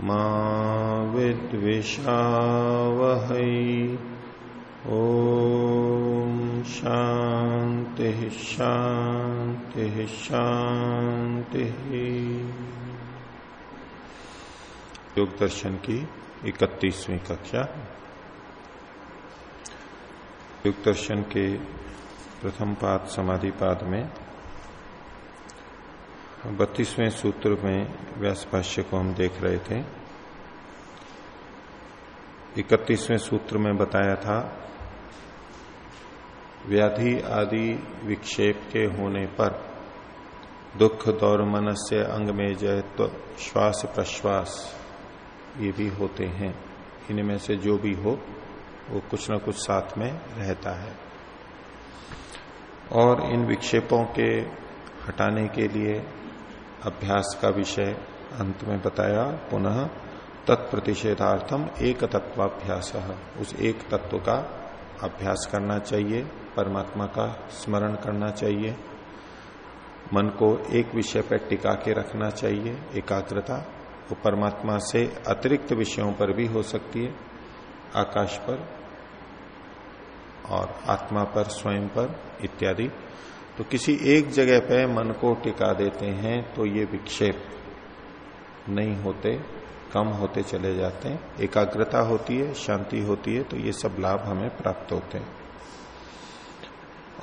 मा विद्विषावहै। ॐ शांति शांति शांति योग दर्शन की इकतीसवीं कक्षा। योग दर्शन के प्रथम पाद समाधि पाद में बत्तीसवें सूत्र में व्यास भाष्य को हम देख रहे थे। इकतीसवें सूत्र में बताया था, व्याधि आदि विक्षेप के होने पर दुख दौर मनस्य अंग में जयत्व श्वास प्रश्वास ये भी होते हैं। इनमें से जो भी हो, वो कुछ न कुछ साथ में रहता है। और इन विक्षेपों के हटाने के लिए अभ्यास का विषय अंत में बताया, पुनः तत्प्रतिषेधार्थम एक तत्वाभ्यास उस एक तत्व का अभ्यास करना चाहिए, परमात्मा का स्मरण करना चाहिए, मन को एक विषय पर टिका के रखना चाहिए, एकाग्रता, वो परमात्मा से अतिरिक्त विषयों पर भी हो सकती है, आकाश पर और आत्मा पर, स्वयं पर, इत्यादि। तो किसी एक जगह पे मन को टिका देते हैं तो ये विक्षेप नहीं होते, कम होते चले जाते हैं। एकाग्रता होती है, शांति होती है तो ये सब लाभ हमें प्राप्त होते हैं।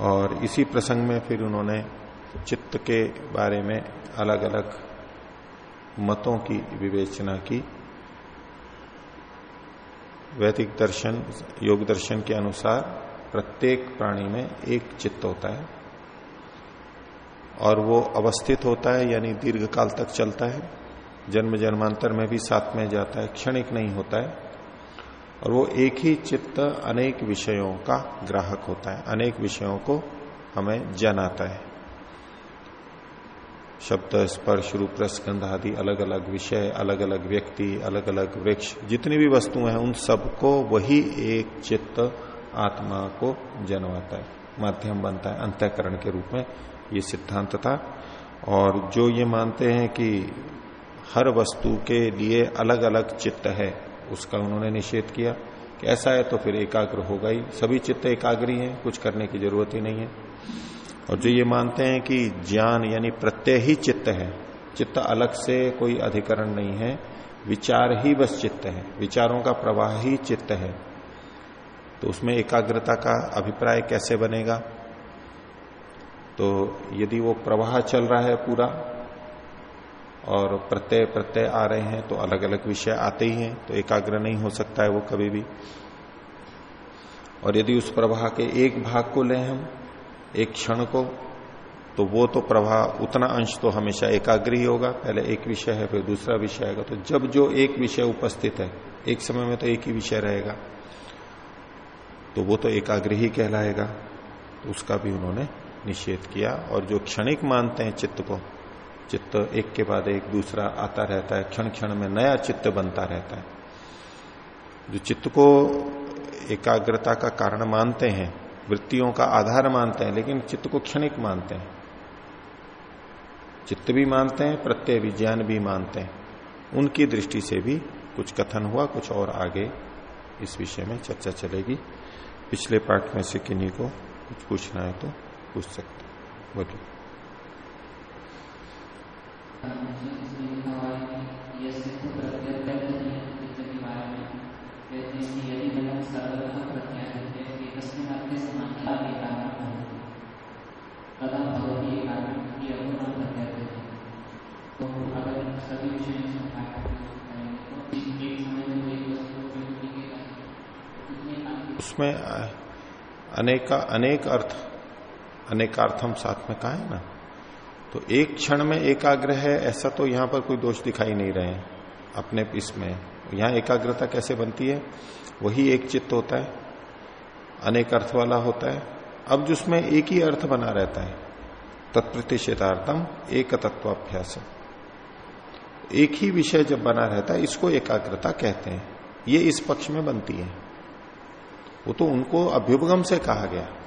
और इसी प्रसंग में फिर उन्होंने चित्त के बारे में अलग अलग मतों की विवेचना की। वैदिक दर्शन, योग दर्शन के अनुसार प्रत्येक प्राणी में एक चित्त होता है। और वो अवस्थित होता है, यानी दीर्घ काल तक चलता है। जन्म जन्मांतर में भी साथ में जाता है, क्षणिक नहीं होता है। और वो एक ही चित्त अनेक विषयों का ग्राहक होता है, अनेक विषयों को हमें जनाता है। शब्द, स्पर्श, रूप, रसगंध आदि अलग अलग विषय अलग अलग व्यक्ति अलग अलग वृक्ष, जितनी भी वस्तुएँ हैं, उन सबको वही एक चित्त आत्मा को जनवाता है, माध्यम बनता है, अंतकरण के रूप में ये सिद्धांत था। और जो ये मानते हैं कि हर वस्तु के लिए अलग अलग चित्त है, उसका उन्होंने निषेध किया। कि ऐसा है तो फिर एकाग्र होगा ही। सभी चित्त एकाग्री हैं, कुछ करने की ज़रूरत ही नहीं है। और जो ये मानते हैं कि ज्ञान यानी प्रत्यय ही चित्त है, चित्त अलग से कोई अधिकरण नहीं है, विचार ही बस चित्त है। विचारों का प्रवाह ही चित्त है। तो उसमें एकाग्रता का अभिप्राय कैसे बनेगा? तो यदि वो प्रवाह चल रहा है पूरा, और प्रत्यय प्रत्यय आ रहे हैं तो अलग अलग विषय आते ही हैं तो एकाग्र नहीं हो सकता है वो कभी भी। और यदि उस प्रवाह के एक भाग को लें हम, एक क्षण को तो वो तो प्रवाह, उतना अंश तो हमेशा एकाग्र ही होगा। पहले एक विषय है, फिर दूसरा विषय आएगा। तो जब जो एक विषय उपस्थित है, एक समय में तो एक ही विषय रहेगा तो वो तो एकाग्र ही कहलाएगा तो उसका भी उन्होंने निषेध किया और जो क्षणिक मानते हैं चित्त को, चित्त एक के बाद एक दूसरा आता रहता है क्षण क्षण में नया चित्त बनता रहता है। जो चित्त को एकाग्रता का कारण मानते हैं, वृत्तियों का आधार मानते हैं, लेकिन चित्त को क्षणिक मानते हैं। चित्त भी मानते हैं, प्रत्यय विज्ञान भी मानते हैं। उनकी दृष्टि से भी कुछ कथन हुआ, कुछ और आगे इस विषय में चर्चा चलेगी। पिछले पार्ट में से किन्हीं को कुछ पूछना है तो पूछ सकते बोलिए। उसमें अनेक अनेक अर्थ अनेकार्थम साथ में कहा है ना? तो एक क्षण में एकाग्र है, ऐसा तो यहाँ पर कोई दोष दिखाई नहीं रहे अपने इसमें यहाँ एकाग्रता कैसे बनती है? वही एक चित्त होता है, अनेक अर्थ वाला होता है। अब जिसमें एक ही अर्थ बना रहता है, तत्प्रतिषेधार्थम एक तत्वाभ्यास एक ही विषय जब बना रहता है, इसको एकाग्रता कहते हैं। ये इस पक्ष में बनती है। वो तो उनको अभ्युपगम से कहा गया।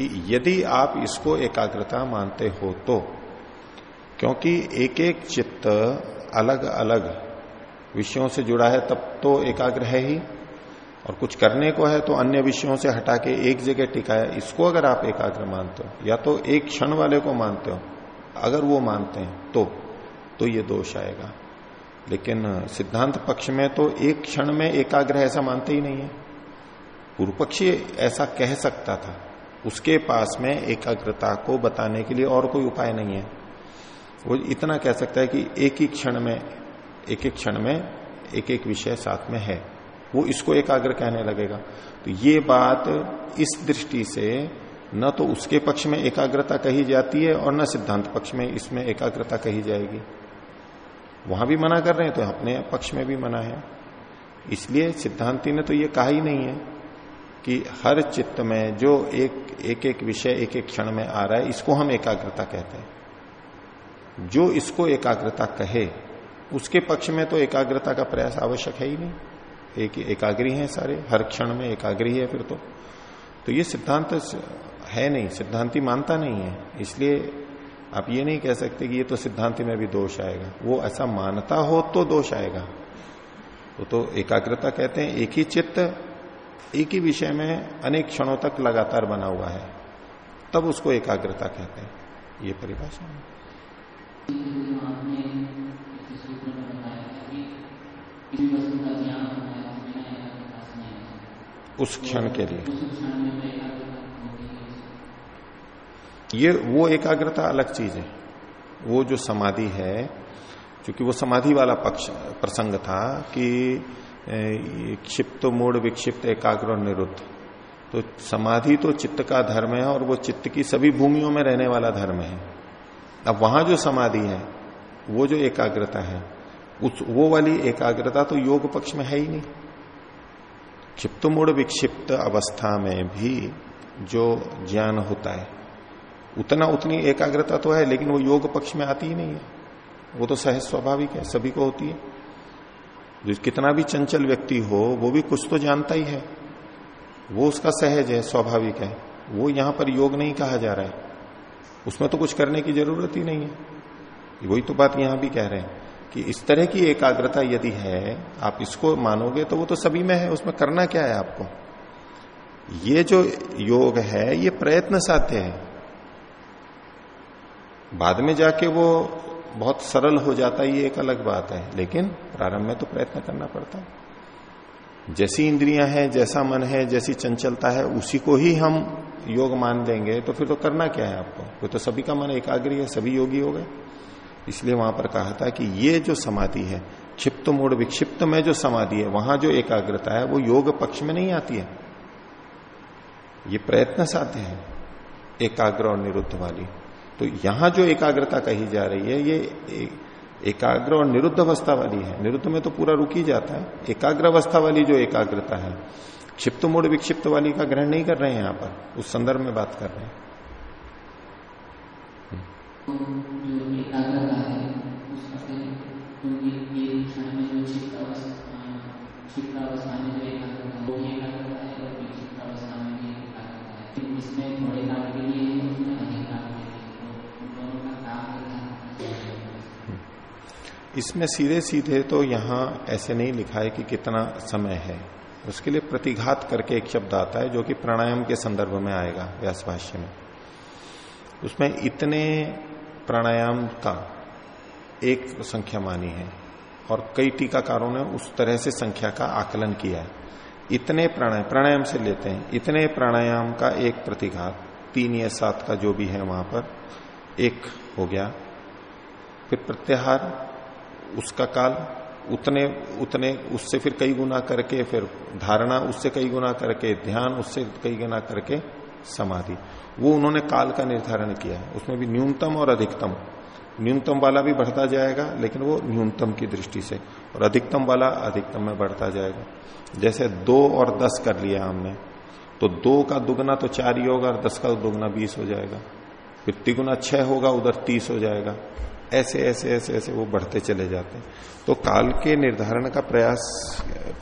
कि यदि आप इसको एकाग्रता मानते हो तो क्योंकि एक एक चित्त अलग अलग विषयों से जुड़ा है, तब तो एकाग्र है ही। और कुछ करने को है तो अन्य विषयों से हटा के एक जगह टिकाया इसको अगर आप एकाग्र मानते हो, या तो एक क्षण वाले को मानते हो, अगर वो मानते हैं तो तो ये दोष आएगा। लेकिन सिद्धांत पक्ष में तो एक क्षण में एकाग्र ऐसा मानते ही नहीं है। पूर्व पक्षी ऐसा कह सकता था। उसके पास में एकाग्रता को बताने के लिए और कोई उपाय नहीं है। वो इतना कह सकता है कि एक ही क्षण में, एक एक क्षण में, एक एक विषय साथ में है। वो इसको एकाग्र कहने लगेगा। तो ये बात इस दृष्टि से न तो उसके पक्ष में एकाग्रता कही जाती है और न सिद्धांत पक्ष में इसमें एकाग्रता कही जाएगी। वहाँ भी मना कर रहे हैं तो अपने पक्ष में भी मना है। इसलिए सिद्धांति ने तो ये कहा ही नहीं है। कि हर चित्त में जो एक एक एक विषय एक एक क्षण में आ रहा है, इसको हम एकाग्रता कहते हैं। जो इसको एकाग्रता कहे, उसके पक्ष में तो एकाग्रता का प्रयास आवश्यक है ही नहीं। एक एकाग्री है सारे, हर क्षण में एकाग्री है फिर तो। तो ये सिद्धांत है नहीं, सिद्धांति मानता नहीं है। इसलिए आप ये नहीं कह सकते कि ये तो सिद्धांति में भी दोष आएगा। वो ऐसा मानता हो तो दोष आएगा। वो तो एकाग्रता कहते हैं, एक ही चित्त एक ही विषय में अनेक क्षणों तक लगातार बना हुआ है। तब उसको एकाग्रता कहते हैं। ये परिभाषा है। उस क्षण के लिए। ये, वो एकाग्रता अलग चीज़ है। वो जो समाधि है, क्योंकि वो समाधि वाला पक्ष, प्रसंग था कि क्षिप्त मूड विक्षिप्त एकाग्र और निरुद्ध। तो समाधि तो चित्त का धर्म है और वो चित्त की सभी भूमियों में रहने वाला धर्म है। अब वहाँ जो समाधि है, वो जो एकाग्रता है, उस, वो वाली एकाग्रता तो योग पक्ष में है ही नहीं। क्षिप्त मूड विक्षिप्त अवस्था में भी जो ज्ञान होता है, उतना उतनी एकाग्रता तो है, लेकिन वो योग पक्ष में आती ही नहीं है। वो तो सहज स्वाभाविक है, सभी को होती है। जो कितना भी चंचल व्यक्ति हो, वो भी कुछ तो जानता ही है। वो उसका सहज है, स्वाभाविक है। वो यहाँ पर योग नहीं कहा जा रहा है। उसमें तो कुछ करने की ज़रूरत ही नहीं है। वही तो बात यहाँ भी कह रहे हैं कि इस तरह की एकाग्रता यदि है, आप इसको मानोगे तो वो तो सभी में है। उसमें करना क्या है आपको? ये जो योग है, ये प्रयत्न साध्य है। बाद में जाके वो बहुत सरल हो जाता है, ये एक अलग बात है। लेकिन प्रारंभ में तो प्रयत्न करना पड़ता है। जैसी इंद्रियाँ हैं, जैसा मन है, जैसी चंचलता है, उसी को ही हम योग मान लेंगे तो फिर तो करना क्या है आपको? फिर तो सभी का मन एकाग्री है, सभी योगी हो गए। इसलिए वहाँ पर कहा था कि ये जो समाधि है, क्षिप्त मोड़, विक्षिप्त में जो समाधि है, वहाँ जो एकाग्रता है, वो योग पक्ष में नहीं आती है। ये प्रयत्न साध्य है, एकाग्र और निरुद्ध वाली। तो यहाँ जो एकाग्रता कही जा रही है, ये एकाग्र और निरुद्ध अवस्था वाली है। निरुद्ध में तो पूरा रुक ही जाता है। एकाग्र अवस्था वाली जो एकाग्रता है, क्षिप्त मूड विक्षिप्त वाली का ग्रहण नहीं कर रहे हैं यहाँ पर, उस संदर्भ में बात कर रहे हैं। इसमें सीधे सीधे तो यहाँ ऐसे नहीं लिखा है कि कितना समय है। उसके लिए प्रतिघात करके एक शब्द आता है जो कि प्राणायाम के संदर्भ में आएगा व्यास भाष्य में। उसमें इतने प्राणायाम का एक संख्या मानी है और कई टीकाकारों ने उस तरह से संख्या का आकलन किया है। इतने प्राणायाम प्राणायाम से लेते हैं। इतने प्राणायाम का एक प्रतिघात, तीन या सात का जो भी है वहाँ पर, एक हो गया। फिर प्रत्याहार उसका काल उतने उतने, उससे फिर कई गुना करके, फिर धारणा उससे कई गुना करके, ध्यान उससे कई गुना करके, समाधि। वो उन्होंने काल का निर्धारण किया है। उसमें भी न्यूनतम और अधिकतम। न्यूनतम वाला भी बढ़ता जाएगा, लेकिन वो न्यूनतम की दृष्टि से। और अधिकतम वाला अधिकतम में बढ़ता जाएगा। जैसे दो और दस कर लिया हमने तो दो का दुगना तो चार ही होगा और दस का दुगना बीस हो जाएगा। फिर तिगुना छह होगा, उधर तीस हो जाएगा। ऐसे ऐसे ऐसे ऐसे वो बढ़ते चले जाते हैं। तो काल के निर्धारण का प्रयास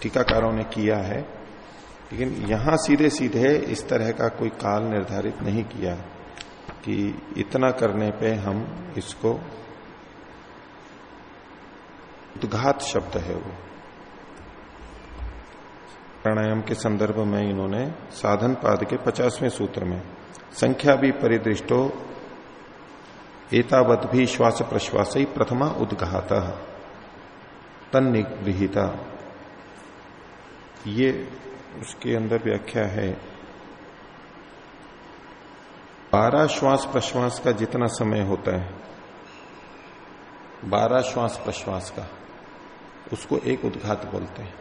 टीकाकारों ने किया है, लेकिन यहाँ सीधे सीधे इस तरह का कोई काल निर्धारित नहीं किया कि इतना करने पे हम इसको उद्घात शब्द है वो। प्राणायाम के संदर्भ में इन्होंने साधन पाद के पचासवें सूत्र में, संख्या भी परिदृष्टो एतावत भी श्वास प्रश्वास ही प्रथमा उद्घात। तन निगृहिता ये उसके अंदर व्याख्या है। बारह श्वास प्रश्वास का जितना समय होता है, बारह श्वास प्रश्वास का, उसको एक उद्घात बोलते हैं।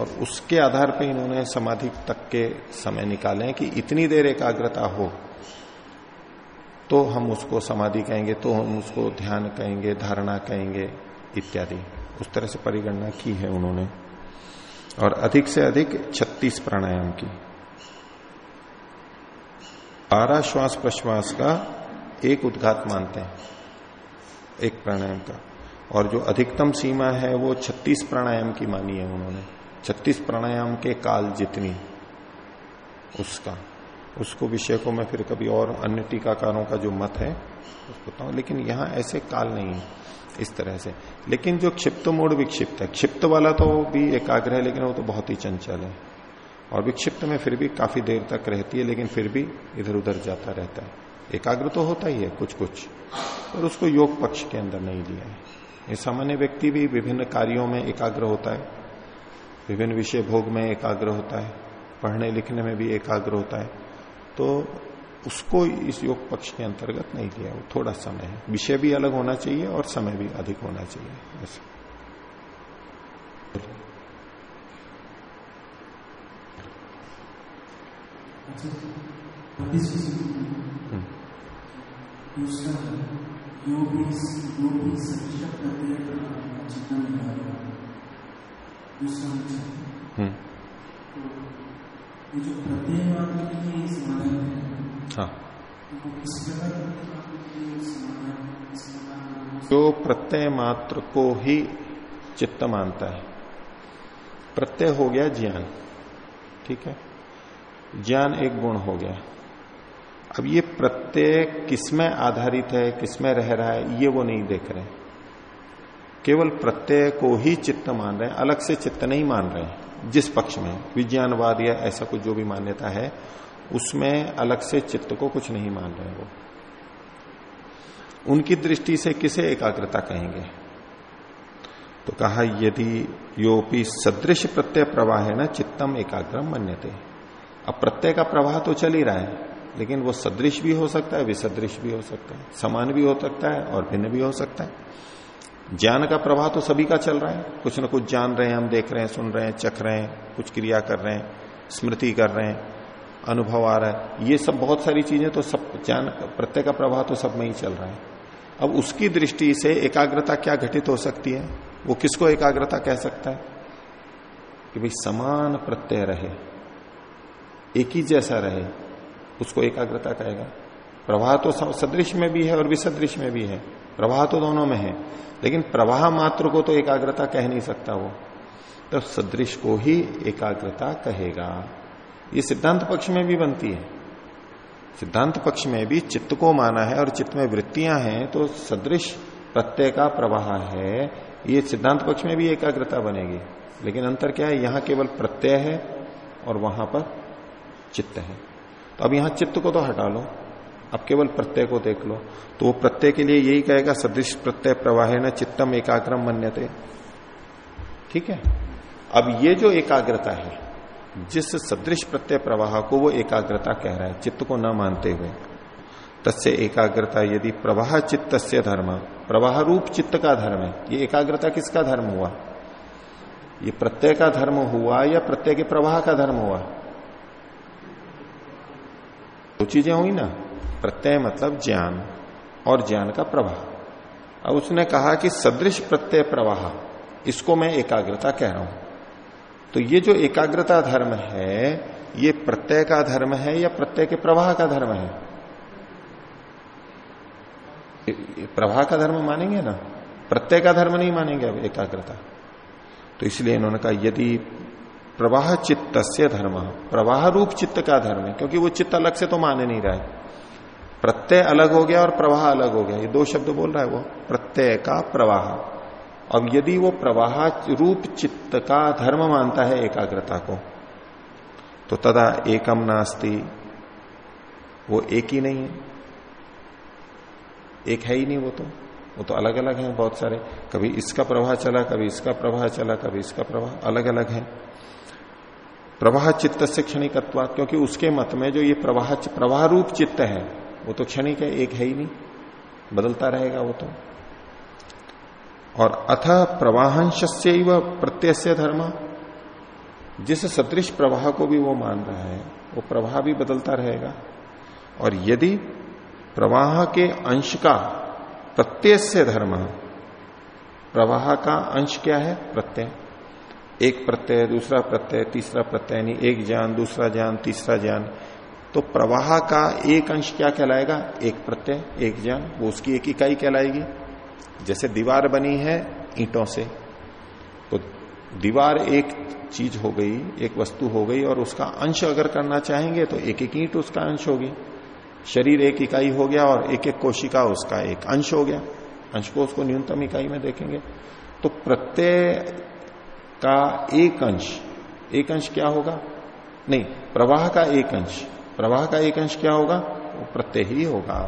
और उसके आधार पर इन्होंने समाधि तक के समय निकाले कि इतनी देर एकाग्रता हो तो हम उसको समाधि कहेंगे तो हम उसको ध्यान कहेंगे, धारणा कहेंगे, इत्यादि। उस तरह से परिगणना की है उन्होंने। और अधिक से अधिक 36 प्राणायाम की। बारह श्वास प्रश्वास का एक उद्घात मानते हैं, एक प्राणायाम का। और जो अधिकतम सीमा है, वो 36 प्राणायाम की मानी है उन्होंने। 36 प्राणायाम के काल जितनी, उसका। उसको विषय को मैं फिर कभी और अन्य टीकाकारों का जो मत है उसको बताऊँ। लेकिन यहाँ ऐसे काल नहीं है इस तरह से। लेकिन जो क्षिप्त मोड़ विक्षिप्त है, क्षिप्त वाला तो भी एकाग्र है, लेकिन वो तो बहुत ही चंचल है। और विक्षिप्त में फिर भी काफ़ी देर तक रहती है, लेकिन फिर भी इधर उधर जाता रहता है। एकाग्र तो होता ही है कुछ कुछ पर उसको योग पक्ष के अंदर नहीं लिया है। ये सामान्य व्यक्ति भी विभिन्न कार्यों में एकाग्र होता है। विभिन्न विषय भोग में एकाग्र होता है। पढ़ने लिखने में भी एकाग्र होता है। तो उसको इस योग पक्ष के अंतर्गत नहीं लिया। वो थोड़ा समय है। विषय भी अलग होना चाहिए और समय भी अधिक होना चाहिए। ऐसे हम्म। जो प्रत्यय मात्र के लिए समाधान हाँ जो प्रत्यय मात्र को ही चित्त मानता है। प्रत्यय हो गया ज्ञान ठीक है? ज्ञान एक गुण हो गया। अब ये प्रत्यय किसमें आधारित है किसमें रह रहा है ये वो नहीं देख रहे। केवल प्रत्यय को ही चित्त मान रहे हैं अलग से चित्त नहीं मान रहे हैं। जिस पक्ष में, विज्ञानवाद या ऐसा कुछ जो भी मान्यता है, उसमें अलग से चित्त को कुछ नहीं मान रहे वो। उनकी दृष्टि से किसे एकाग्रता कहेंगे? तो कहा, यदि योपी सदृश प्रत्यय प्रवाह है ना, चित्तम एकाग्रम मन्यते। अब प्रत्यय का प्रवाह तो चल ही रहा है, लेकिन वो सदृश भी हो सकता है, विसदृश भी हो सकता है, समान भी हो सकता है और भिन्न भी हो सकता है। ज्ञान का प्रवाह तो सभी का चल रहा है। कुछ ना कुछ जान रहे हैं, हम देख रहे हैं, सुन रहे हैं, चख रहे हैं, कुछ क्रिया कर रहे हैं, स्मृति कर रहे हैं, अनुभव आ रहा है। ये सब बहुत सारी चीज़ें तो सब ज्ञान प्रत्यय का प्रवाह तो सब में ही चल रहा है। अब उसकी दृष्टि से एकाग्रता क्या घटित हो सकती है? वो किसको एकाग्रता कह सकता है? कि भाई समान प्रत्यय रहे, एक ही जैसा रहे, उसको एकाग्रता कहेगा। प्रवाह तो सदृश में भी है और विसदृश में भी है। प्रवाह तो दोनों में है। लेकिन प्रवाह मात्र को तो एकाग्रता कह नहीं सकता वो। तो सदृश को ही एकाग्रता कहेगा। ये सिद्धांत पक्ष में भी बनती है। सिद्धांत पक्ष में भी चित्त को माना है और चित्त में वृत्तियाँ हैं तो सदृश प्रत्यय का प्रवाह है। ये सिद्धांत पक्ष में भी एकाग्रता बनेगी। लेकिन अंतर क्या है? यहाँ केवल प्रत्यय है और वहाँ पर चित्त है। तो अब यहाँ चित्त को तो हटा लो। अब केवल प्रत्यय को देख लो। तो वो प्रत्यय के लिए यही कहेगा, सदृश प्रत्यय प्रवाह न चित्तम एकाग्रम मन्यते। ठीक है? अब ये जो एकाग्रता है, जिस सदृश प्रत्यय प्रवाह को वो एकाग्रता कह रहा है, चित्त को न मानते हुए, तस्य एकाग्रता यदि प्रवाह चित्त से धर्म, प्रवाह रूप चित्त का धर्म है। ये एकाग्रता किसका धर्म हुआ? ये प्रत्यय का धर्म हुआ या प्रत्यय के प्रवाह का धर्म हुआ? दो चीज़ें हुई ना। प्रत्यय मतलब ज्ञान और ज्ञान का प्रवाह। अब उसने कहा कि सदृश प्रत्यय प्रवाह, इसको मैं एकाग्रता कह रहा हूँ। तो ये जो एकाग्रता धर्म है, ये प्रत्यय का धर्म है या प्रत्यय के प्रवाह का धर्म है? प्रवाह का धर्म मानेंगे ना? प्रत्यय का धर्म नहीं मानेंगे अब एकाग्रता। तो इसलिए इन्होंने कहा, यदि प्रवाह चित्त से धर्म, प्रवाह रूप चित्त का धर्म है, क्योंकि वो चित्त अलग से तो माने नहीं रहा है। प्रत्यय अलग हो गया और प्रवाह अलग हो गया। ये दो शब्द बोल रहा है वो। प्रत्यय का प्रवाह। अब यदि वो प्रवाह रूप चित्त का धर्म मानता है एकाग्रता को तो तदा एकम नास्ति। वो एक ही नहीं है। एक है ही नहीं वो तो। वो तो अलग अलग है बहुत सारे। कभी इसका प्रवाह चला, कभी इसका प्रवाह चला, कभी इसका प्रवाह। अलग अलग है। प्रवाह चित्त से क्षणिकत्वा, क्योंकि उसके मत में जो ये प्रवाह प्रवाह रूप चित्त है वो तो क्षणिक है, एक है ही नहीं। बदलता रहेगा वो तो। और अथ प्रवाहंश प्रत्यय धर्म। जिस सदृश प्रवाह को भी वो मान रहा है, वो प्रवाह भी बदलता रहेगा। और यदि प्रवाह के अंश का प्रत्यय से धर्म, प्रवाह का अंश क्या है? प्रत्यय। एक प्रत्यय, दूसरा प्रत्यय, तीसरा प्रत्यय, यानी एक ज्ञान, दूसरा ज्ञान, तीसरा ज्ञान। तो प्रवाह का एक अंश क्या कहलाएगा? एक प्रत्यय, एक ज्ञान, वो उसकी एक इकाई कहलाएगी। जैसे दीवार बनी है ईंटों से तो दीवार एक चीज़ हो गई, एक वस्तु हो गई, और उसका अंश अगर करना चाहेंगे तो एक एक ईंट उसका अंश होगी। शरीर एक इकाई हो गया और एक एक कोशिका उसका एक अंश हो गया। अंश को उसको न्यूनतम इकाई में देखेंगे। तो प्रत्यय का एक अंश एक अंश क्या होगा? नहीं, प्रवाह का एक अंश। प्रवाह का एक अंश क्या होगा? वो प्रत्यय ही होगा।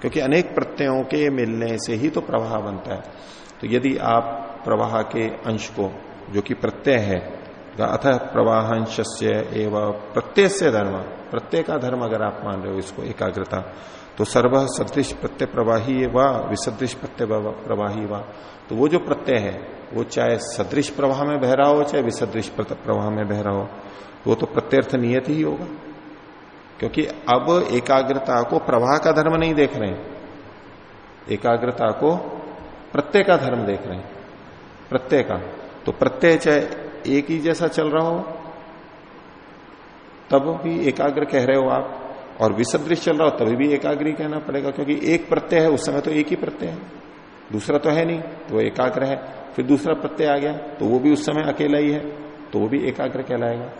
क्योंकि अनेक प्रत्ययों के मिलने से ही तो प्रवाह बनता है। तो यदि आप प्रवाह के अंश को, जो कि प्रत्यय है अथ प्रवाह अंश एवं प्रत्यय से धर्म, प्रत्यय का धर्म अगर आप मान रहे हो इसको, एकाग्रता तो सर्व सदृश प्रत्यय प्रवाही व, विसदृश प्रत्यय प्रवाही व तो वो जो प्रत्यय है, वो चाहे सदृश प्रवाह में बह रहा हो, चाहे विसदृश प्रवाह में बह रहा हो, वो तो प्रत्यर्थ नियत ही होगा। क्योंकि अब एकाग्रता को प्रवाह का धर्म नहीं देख रहे एकाग्रता को प्रत्यय का धर्म देख रहे हैं। प्रत्यय का। तो प्रत्यय चाहे एक ही जैसा चल रहा हो, तब भी एकाग्र कह रहे हो आप, और विसदृश चल रहा हो, तभी भी एकाग्र कहना पड़ेगा, क्योंकि एक प्रत्यय है, उस समय तो एक ही प्रत्यय है। दूसरा तो है नहीं तो एकाग्र है। फिर दूसरा प्रत्यय आ गया तो वो भी उस समय अकेला ही है तो वो भी एकाग्र कहलाएगा।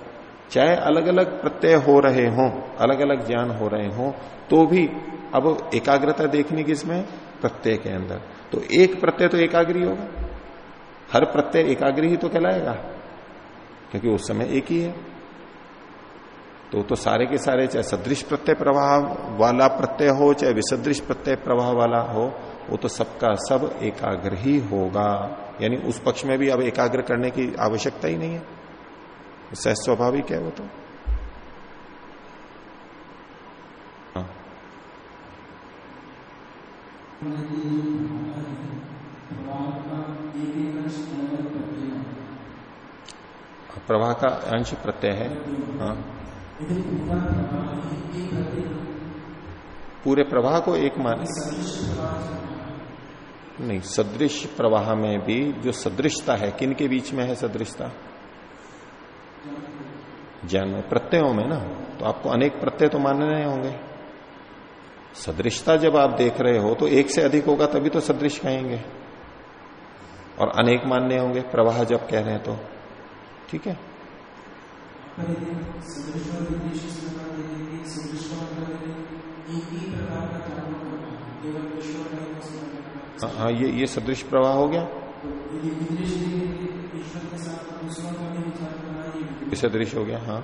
चाहे अलग अलग प्रत्यय हो रहे हों अलग अलग ज्ञान हो रहे हों तो भी अब एकाग्रता देखनी किसमें प्रत्यय के अंदर। तो एक प्रत्यय तो एकाग्री होगा। हर प्रत्यय एकाग्री ही तो कहलाएगा, क्योंकि उस समय एक ही है। तो तो सारे के सारे चाहे सदृश प्रत्यय प्रवाह वाला प्रत्यय हो, चाहे विसदृश प्रत्यय प्रवाह वाला हो, वो तो सबका सब एकाग्र ही होगा। यानी उस पक्ष में भी अब एकाग्र करने की आवश्यकता ही नहीं है। सह स्वाभाविक है वो तो। हाँ। प्रवाह का अंश प्रत्यय है। हाँ। पूरे प्रवाह को एक मान नहीं सदृश प्रवाह में भी जो सदृशता है किन के बीच में है सदृशता? ज्ञान में प्रत्ययों में ना तो आपको अनेक प्रत्यय तो मानने होंगे। सदृशता जब आप देख रहे हो तो एक से अधिक होगा तभी तो सदृश कहेंगे। और अनेक मानने होंगे प्रवाह जब कह रहे हैं तो। ठीक है? हाँ, हाँ ये ये सदृश प्रवाह हो गया। सदृश हो गया हाँ।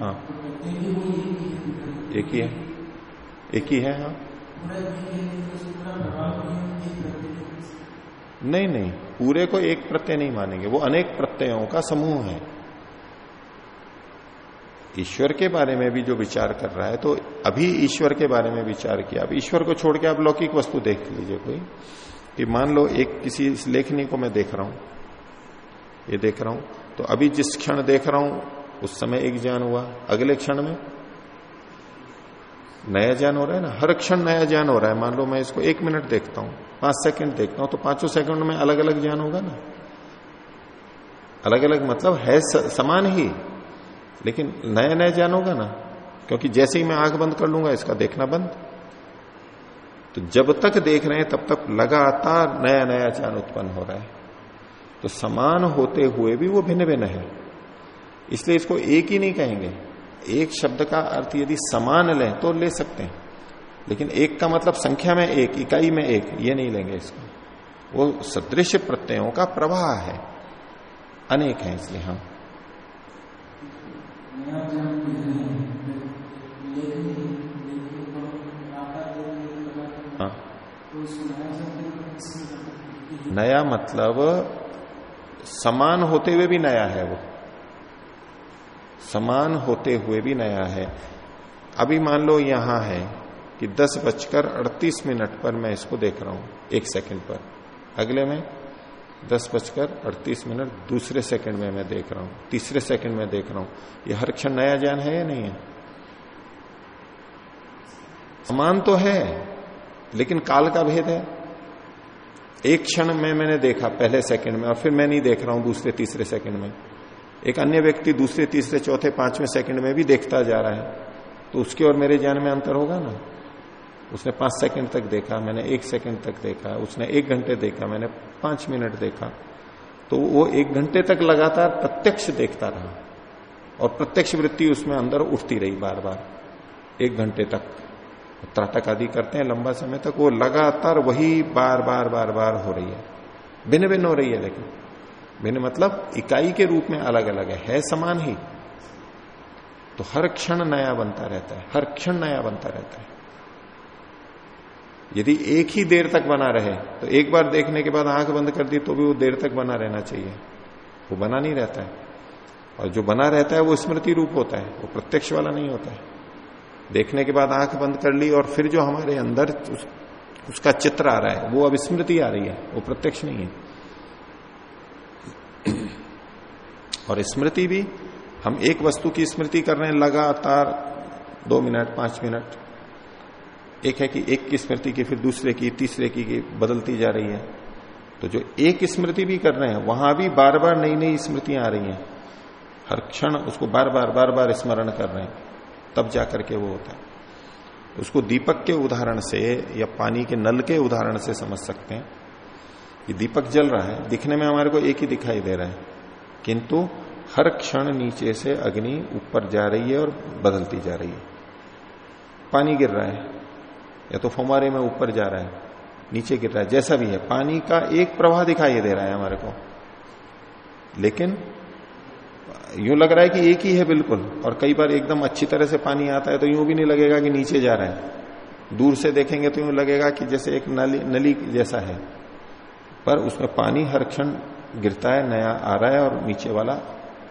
हाँ एक ही है। एक ही है? हाँ। नहीं नहीं पूरे को एक प्रत्यय नहीं मानेंगे। वो अनेक प्रत्ययों का समूह है। ईश्वर के बारे में भी जो विचार कर रहा है तो अभी ईश्वर के बारे में विचार किया। अब ईश्वर को छोड़ के आप लौकिक वस्तु देख लीजिए कोई। कि मान लो एक किसी इस लेखनी को मैं देख रहा हूँ, ये देख रहा हूँ तो अभी जिस क्षण देख रहा हूँ, उस समय एक ज्ञान हुआ। अगले क्षण में नया ज्ञान हो रहा है ना? हर क्षण नया ज्ञान हो रहा है। मान लो मैं इसको एक मिनट देखता हूँ, पाँच सेकंड देखता हूँ तो पाँचों सेकंड में अलग अलग ज्ञान होगा ना? अलग अलग मतलब है समान ही, लेकिन नया नया ज्ञान होगा ना? क्योंकि जैसे ही मैं आँख बंद कर लूँगा, इसका देखना बंद। तो जब तक देख रहे हैं, तब तक लगातार नया नया ज्ञान उत्पन्न हो रहा है। तो समान होते हुए भी वो भिन्न भिन्न है। इसलिए इसको एक ही नहीं कहेंगे। एक शब्द का अर्थ यदि समान लें तो ले सकते हैं। लेकिन एक का मतलब संख्या में एक, इकाई में एक, ये नहीं लेंगे इसको। वो सदृश प्रत्ययों का प्रवाह है। अनेक है इसलिए हम। नया मतलब समान होते हुए भी नया है वो। समान होते हुए भी नया है। अभी मान लो यहाँ है कि दस बजकर अड़तीस मिनट पर मैं इसको देख रहा हूँ, एक सेकंड पर। अगले में दस बजकर अड़तीस मिनट, दूसरे सेकंड में मैं देख रहा हूँ, तीसरे सेकंड में देख रहा हूँ। यह हर क्षण नया ज्ञान है या नहीं है? समान तो है। लेकिन काल का भेद है। एक क्षण में मैंने देखा पहले सेकंड में और फिर मैं नहीं देख रहा हूँ दूसरे तीसरे सेकंड में। एक अन्य व्यक्ति दूसरे, तीसरे, चौथे, पाँचवें सेकंड में भी देखता जा रहा है। तो उसके और मेरे ज्ञान में अंतर होगा ना? उसने पाँच सेकंड तक देखा, मैंने एक सेकंड तक देखा, उसने एक घंटे देखा, मैंने पाँच मिनट देखा। तो वो एक घंटे तक लगातार प्रत्यक्ष देखता रहा और प्रत्यक्ष वृत्ति उसमें अंदर उठती रही बार बार एक घंटे तक। त्राटक आदि करते हैं लंबा समय तक वो लगातार वही बार बार बार बार हो रही है। भिन्न भिन्न हो रही है लेकिन भिन्न मतलब इकाई के रूप में अलग अलग है, है समान ही। तो हर क्षण नया बनता रहता है हर क्षण नया बनता रहता है। यदि एक ही देर तक बना रहे तो एक बार देखने के बाद आँख बंद कर दी तो भी वो देर तक बना रहना चाहिए। वो बना नहीं रहता है। और जो बना रहता है वो स्मृति रूप होता है वो प्रत्यक्ष वाला नहीं होता है। देखने के बाद आँख बंद कर ली और फिर जो हमारे अंदर उस, उसका चित्र आ रहा है वो अब स्मृति आ रही है वो प्रत्यक्ष नहीं है। और स्मृति भी हम एक वस्तु की स्मृति कर रहे हैं लगातार दो मिनट पाँच मिनट। एक है कि एक की स्मृति की फिर दूसरे की तीसरे की, की बदलती जा रही है। तो जो एक स्मृति भी कर रहे हैं वहाँ भी बार बार नई नई स्मृतियाँ आ रही हैं। हर क्षण उसको बार बार बार बार स्मरण कर रहे हैं। तब जाकर के वो होता है। उसको दीपक के उदाहरण से या पानी के नल के उदाहरण से समझ सकते हैं। कि दीपक जल रहा है, दिखने में हमारे को एक ही दिखाई दे रहा है। किंतु हर क्षण नीचे से अग्नि ऊपर जा रही है और बदलती जा रही है। पानी गिर रहा है, या तो फुमारे में ऊपर जा रहा है, नीचे गिर रहा है, जैसा भी है। पानी का एक प्रवाह दिखाई दे रहा है हमारे को। लेकिन यूँ लग रहा है कि एक ही है बिल्कुल, और कई बार एकदम अच्छी तरह से पानी आता है तो यूँ भी नहीं लगेगा कि नीचे जा रहा है। दूर से देखेंगे तो यूँ लगेगा कि जैसे एक नली नली जैसा है। पर उसमें पानी हर क्षण गिरता है, नया आ रहा है और नीचे वाला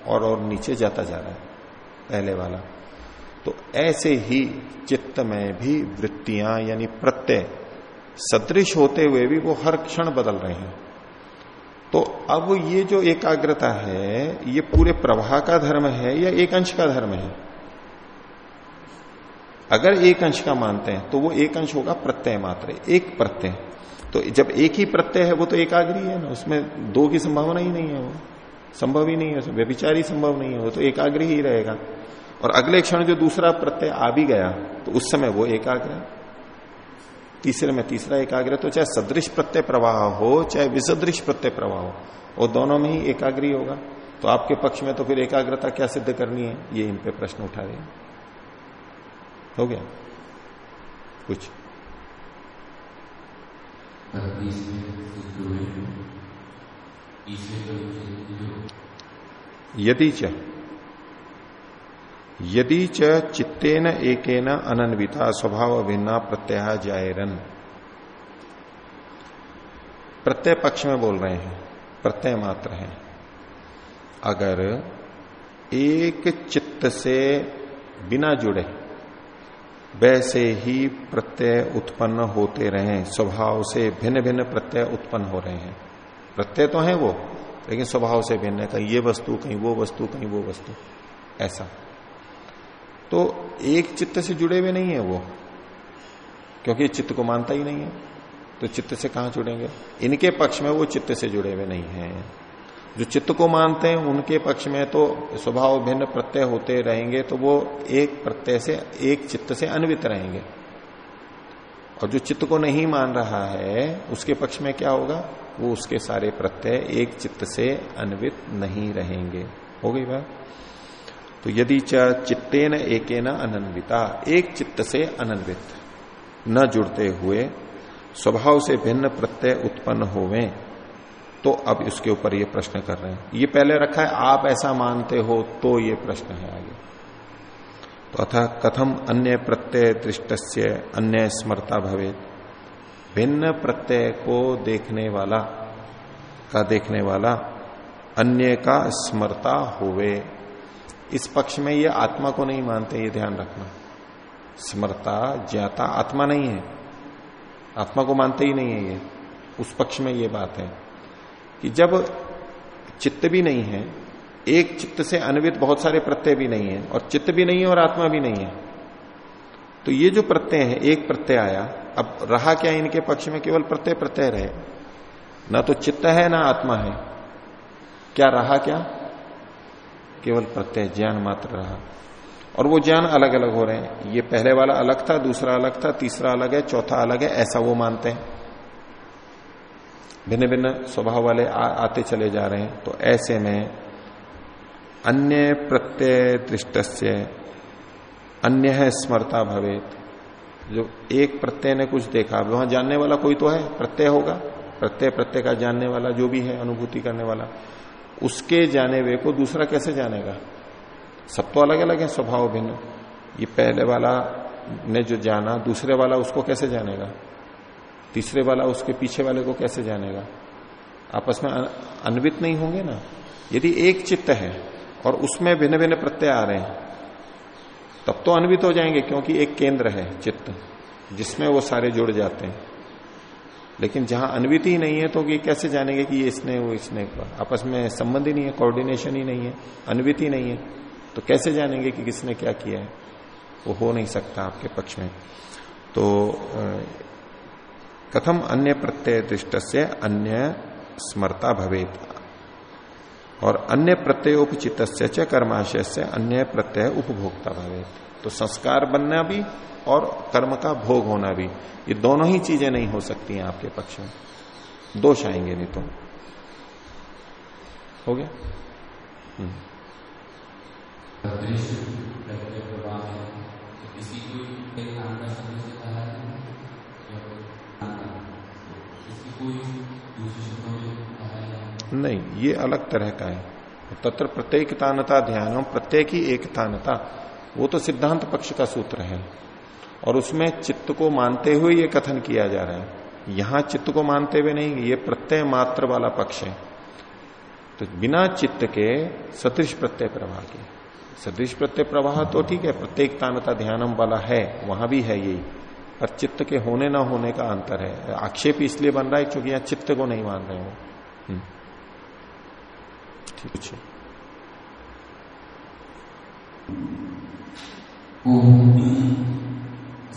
और और नीचे जाता जा रहा है, पहले वाला। तो ऐसे ही चित्त में भी वृत्तियाँ यानी प्रत्यय सदृश होते हुए भी वो हर क्षण बदल रहे हैं। अब ये जो एकाग्रता है, ये पूरे प्रवाह का धर्म है या एक अंश का धर्म है? अगर एक अंश का मानते हैं तो वो एक अंश होगा प्रत्यय मात्र, एक प्रत्यय। तो जब एक ही प्रत्यय है, वो तो एकाग्री है ना, उसमें दो की संभावना ही नहीं है वो। संभव ही नहीं है व्यभिचार ही संभव नहीं है, वो तो एकाग्र ही रहेगा। और अगले क्षण जो दूसरा प्रत्यय आ भी गया तो उस समय वो एकाग्र है। तीसरे में तीसरा एकाग्र तो चाहे सदृश प्रत्यय प्रवाह हो, चाहे विसदृश प्रत्यय प्रवाह हो, वो दोनों में ही एकाग्री होगा। तो आपके पक्ष में तो फिर एकाग्रता क्या सिद्ध करनी है? ये इन पे प्रश्न उठा रहे हैं। हो गया? कुछ? यदि च यदि च चित्तेन एकेन अनन्विता स्वभाव भिन्ना प्रत्यय जायरन। प्रत्यय पक्ष में बोल रहे हैं, प्रत्यय मात्र है। अगर एक चित्त से बिना जुड़े, वैसे ही प्रत्यय उत्पन्न होते रहे, स्वभाव से भिन्न भिन्न प्रत्यय उत्पन्न हो रहे हैं। प्रत्यय तो है वो, लेकिन स्वभाव से भिन्न है, कहीं ये वस्तु, कहीं वो वस्तु, कहीं वो वस्तु, ऐसा। तो एक चित्त से जुड़े हुए नहीं है वो। क्योंकि चित्त को मानता ही नहीं है। तो चित्त से कहाँ जुड़ेंगे? इनके पक्ष में वो चित्त से जुड़े हुए नहीं है। जो चित्त को मानते हैं, उनके पक्ष में तो स्वभाव भिन्न प्रत्यय होते रहेंगे तो वो एक प्रत्यय से, एक चित्त से अन्वित रहेंगे। और जो चित्त को नहीं मान रहा है, उसके पक्ष में क्या होगा? वो उसके सारे प्रत्यय एक चित्त से अन्वित नहीं रहेंगे। हो गई बात? तो यदि एक न अनन्विता, एक चित्त से अनन्वित, न जुड़ते हुए, स्वभाव से भिन्न प्रत्यय उत्पन्न होवे तो अब इसके ऊपर ये प्रश्न कर रहे हैं। ये पहले रखा है, आप ऐसा मानते हो तो ये प्रश्न है आगे। तो अथा कथम अन्य प्रत्यय दृष्ट अन्य स्मरता भवे भिन्न प्रत्यय को देखने वाला, का देखने वाला अन्य का स्मरता होवे। इस पक्ष में ये आत्मा को नहीं मानते, ये ध्यान रखना। स्मरता, ज्ञाता आत्मा नहीं है। आत्मा को मानते ही नहीं है ये। उस पक्ष में ये बात है कि जब चित्त भी नहीं है, एक चित्त से अन्वित बहुत सारे प्रत्यय भी नहीं है और चित्त भी नहीं है और आत्मा भी नहीं है तो ये जो प्रत्यय है, एक प्रत्यय आया। अब रहा क्या इनके पक्ष में? केवल प्रत्यय प्रत्यय रहे। ना तो चित्त है, ना आत्मा है। क्या रहा क्या? केवल प्रत्यय ज्ञान मात्र रहा। और वो ज्ञान अलग अलग हो रहे हैं। ये पहले वाला अलग था दूसरा अलग था तीसरा अलग है चौथा अलग है ऐसा वो मानते हैं। भिन्न भिन्न स्वभाव वाले आ, आते चले जा रहे हैं। तो ऐसे में अन्य प्रत्यय दृष्ट अन्य है स्मरता भवेत। जो एक प्रत्यय ने कुछ देखा वहाँ जानने वाला कोई तो है प्रत्यय होगा। प्रत्यय प्रत्यय का जानने वाला जो भी है अनुभूति करने वाला। उसके जाने वे को दूसरा कैसे जानेगा? सब तो अलग अलग है, स्वभाव भिन्न। ये पहले वाला ने जो जाना, दूसरे वाला उसको कैसे जानेगा? तीसरे वाला उसके पीछे वाले को कैसे जानेगा? आपस में अन्वित नहीं होंगे ना? यदि एक चित्त है और उसमें भिन्न भिन्न प्रत्यय आ रहे हैं, तब तो अन्वित हो जाएँगे क्योंकि एक केंद्र है चित्त, जिसमें वो सारे जुड़ जाते हैं। लेकिन जहाँ अन्वित ही नहीं है तो ये कैसे जानेंगे कि ये इसने, वो इसने आपस में संबंध ही नहीं है कोऑर्डिनेशन ही नहीं है, अन्वित ही नहीं है। तो कैसे जानेंगे कि किसने क्या किया है? वो हो नहीं सकता आपके पक्ष में। तो कथम अन्य प्रत्यय दृष्ट से अन्य स्मरता भवेत। और अन्य प्रत्ययोपचित कर्माशय से अन्य प्रत्यय उपभोक्ता भवेत। तो संस्कार बनना भी और कर्म का भोग होना भी। ये दोनों ही चीज़ें नहीं हो सकती हैं आपके पक्ष में। दोष आएँगे नहीं तो। हो गया? हम्म। नहीं ये अलग तरह का है। तत्र प्रत्येक तानता ध्यान प्रत्येक ही एक तानता वो तो सिद्धांत पक्ष का सूत्र है। और उसमें चित्त को मानते हुए ये कथन किया जा रहा है। यहाँ चित्त को मानते हुए नहीं, ये प्रत्यय मात्र वाला पक्ष है। तो बिना चित्त के सदृश प्रत्यय प्रवाह के। सदृश प्रत्यय प्रवाह तो ठीक है प्रत्येक तानता ध्यानम वाला है, वहाँ भी है यही पर चित्त के होने ना होने का अंतर है। आक्षेप इसलिए बन रहा है क्योंकि यहाँ चित्त को नहीं मान रहे हो हम्म। ठीक है।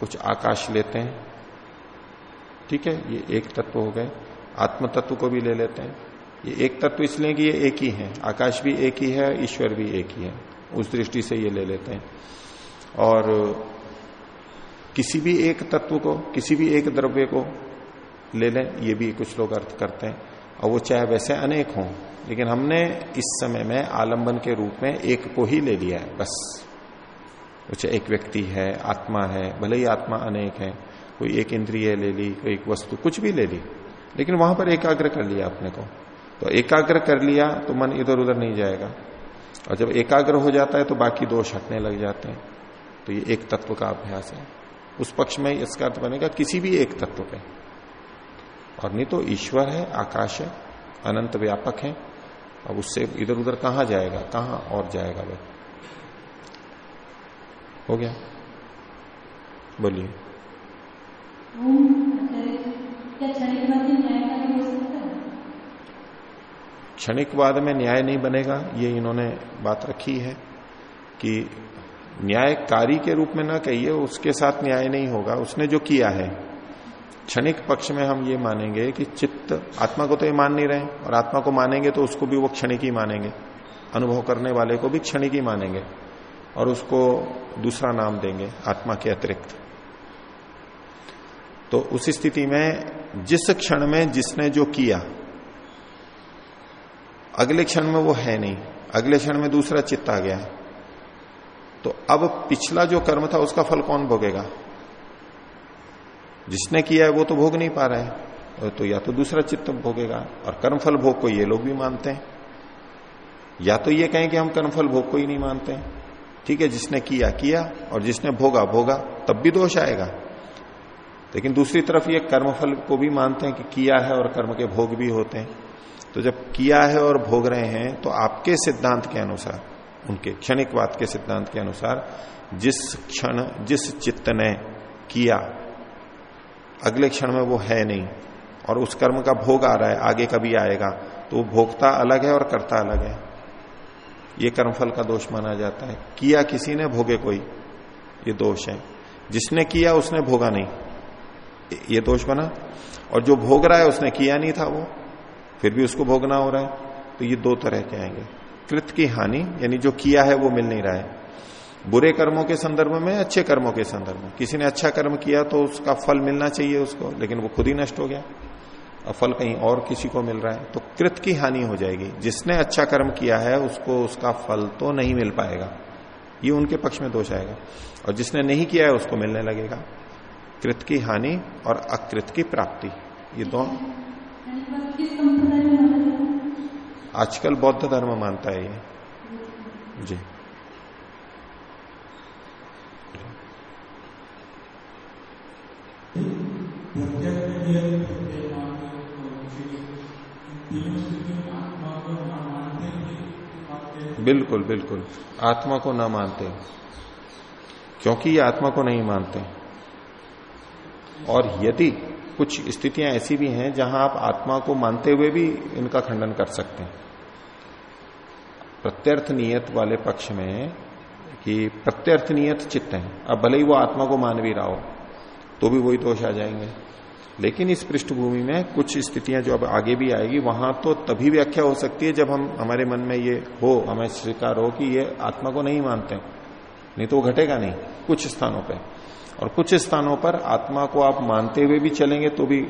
कुछ आकाश लेते हैं। ठीक है, ये एक तत्व हो गए। आत्म तत्व को भी ले लेते हैं। ये एक तत्व इसलिए कि ये एक ही है। आकाश भी एक ही है, ईश्वर भी एक ही है। उस दृष्टि से ये ले लेते हैं। और किसी भी एक तत्व को, किसी भी एक द्रव्य को ले लें, ये भी कुछ लोग अर्थ करते हैं। और वो चाहे वैसे अनेक हों, लेकिन हमने इस समय में आलंबन के रूप में एक को ही ले लिया है, बस। चाहे एक व्यक्ति है, आत्मा है, भले ही आत्मा अनेक है, कोई एक इंद्रिय ले ली, कोई एक वस्तु, कुछ भी ले ली, लेकिन वहाँ पर एकाग्र कर लिया अपने को। तो एकाग्र कर लिया तो मन इधर उधर नहीं जाएगा। और जब एकाग्र हो जाता है तो बाकी दोष हटने लग जाते हैं। तो ये एक तत्व का अभ्यास है। उस पक्ष में इसका अर्थ बनेगा किसी भी एक तत्व पे। और नहीं तो ईश्वर है, आकाश है, अनंत व्यापक है, अब उससे इधर उधर कहाँ जाएगा, कहाँ और जाएगा वो? हो गया? बोलिए। क्षणिकवाद में न्याय नहीं बनेगा, ये इन्होंने बात रखी है कि न्यायकारी के रूप में ना कहिए, उसके साथ न्याय नहीं होगा। उसने जो किया है, क्षणिक पक्ष में हम ये मानेंगे कि चित्त आत्मा को तो ये मान नहीं रहे और आत्मा को मानेंगे तो उसको भी वो क्षणिक ही मानेंगे। अनुभव करने वाले को भी क्षणिक ही मानेंगे। और उसको दूसरा नाम देंगे, आत्मा के अतिरिक्त। तो उस स्थिति में जिस क्षण में जिसने जो किया, अगले क्षण में वो है नहीं, अगले क्षण में दूसरा चित्त आ गया तो अब पिछला जो कर्म था उसका फल कौन भोगेगा? जिसने किया है वो तो भोग नहीं पा रहा है तो या तो दूसरा चित्त भोगेगा, और कर्मफल भोग को ये लोग भी मानते हैं। या तो ये कहें कि हम कर्मफल भोग को ही नहीं मानते हैं। ठीक है, जिसने किया किया, और जिसने भोगा भोगा, तब भी दोष आएगा। लेकिन दूसरी तरफ़ ये कर्मफल को भी मानते हैं कि किया है और कर्म के भोग भी होते हैं। तो जब किया है और भोग रहे हैं तो आपके सिद्धांत के अनुसार, उनके क्षणिकवाद के सिद्धांत के अनुसार, जिस क्षण, जिस चित्त ने किया, अगले क्षण में वो है नहीं, और उस कर्म का भोग आ रहा है, आगे कभी आएगा तो वो भोगता अलग है और करता अलग है। ये कर्मफल का दोष माना जाता है। किया किसी ने, भोगे कोई। ये दोष है। जिसने किया, उसने भोगा नहीं। ये दोष बना। और जो भोग रहा है, उसने किया नहीं था वो। फिर भी उसको भोगना हो रहा है। तो ये दो तरह के आएँगे। कृत की हानि, यानी जो किया है, वो मिल नहीं रहा है। बुरे कर्मों के संदर्भ में, अच्छे कर्मों के संदर्भ में। किसी ने अच्छा कर्म किया तो उसका फल मिलना चाहिए उसको, लेकिन वो खुद ही नष्ट हो गया। और फल कहीं और किसी को मिल रहा है तो कृत की हानि हो जाएगी। जिसने अच्छा कर्म किया है, उसको उसका फल तो नहीं मिल पाएगा। ये उनके पक्ष में दोष आएगा। और जिसने नहीं किया है, उसको मिलने लगेगा। कृत की हानि और अकृत की प्राप्ति, ये दोनों आजकल बौद्ध धर्म मानता है ये। जी। प्रत्यक्ष बिल्कुल बिल्कुल। आत्मा को ना मानते। क्योंकि ये आत्मा को नहीं मानते। और यदि कुछ स्थितियाँ ऐसी भी हैं जहाँ आप आत्मा को मानते हुए भी इनका खंडन कर सकते हैं। प्रत्यर्थ नियत वाले पक्ष में कि प्रत्यर्थ नियत चित्त है। अब भले ही वो आत्मा को मान भी रहा हो तो भी वही दोष आ जाएँगे। लेकिन इस पृष्ठभूमि में कुछ स्थितियाँ जो अब आगे भी आएगी, वहाँ तो तभी व्याख्या हो सकती है जब हम, हमारे मन में ये हो, हमें स्वीकार हो कि ये आत्मा को नहीं मानते नहीं तो वो घटेगा नहीं, कुछ स्थानों पर और कुछ स्थानों पर आत्मा को आप मानते हुए भी चलेंगे तो भी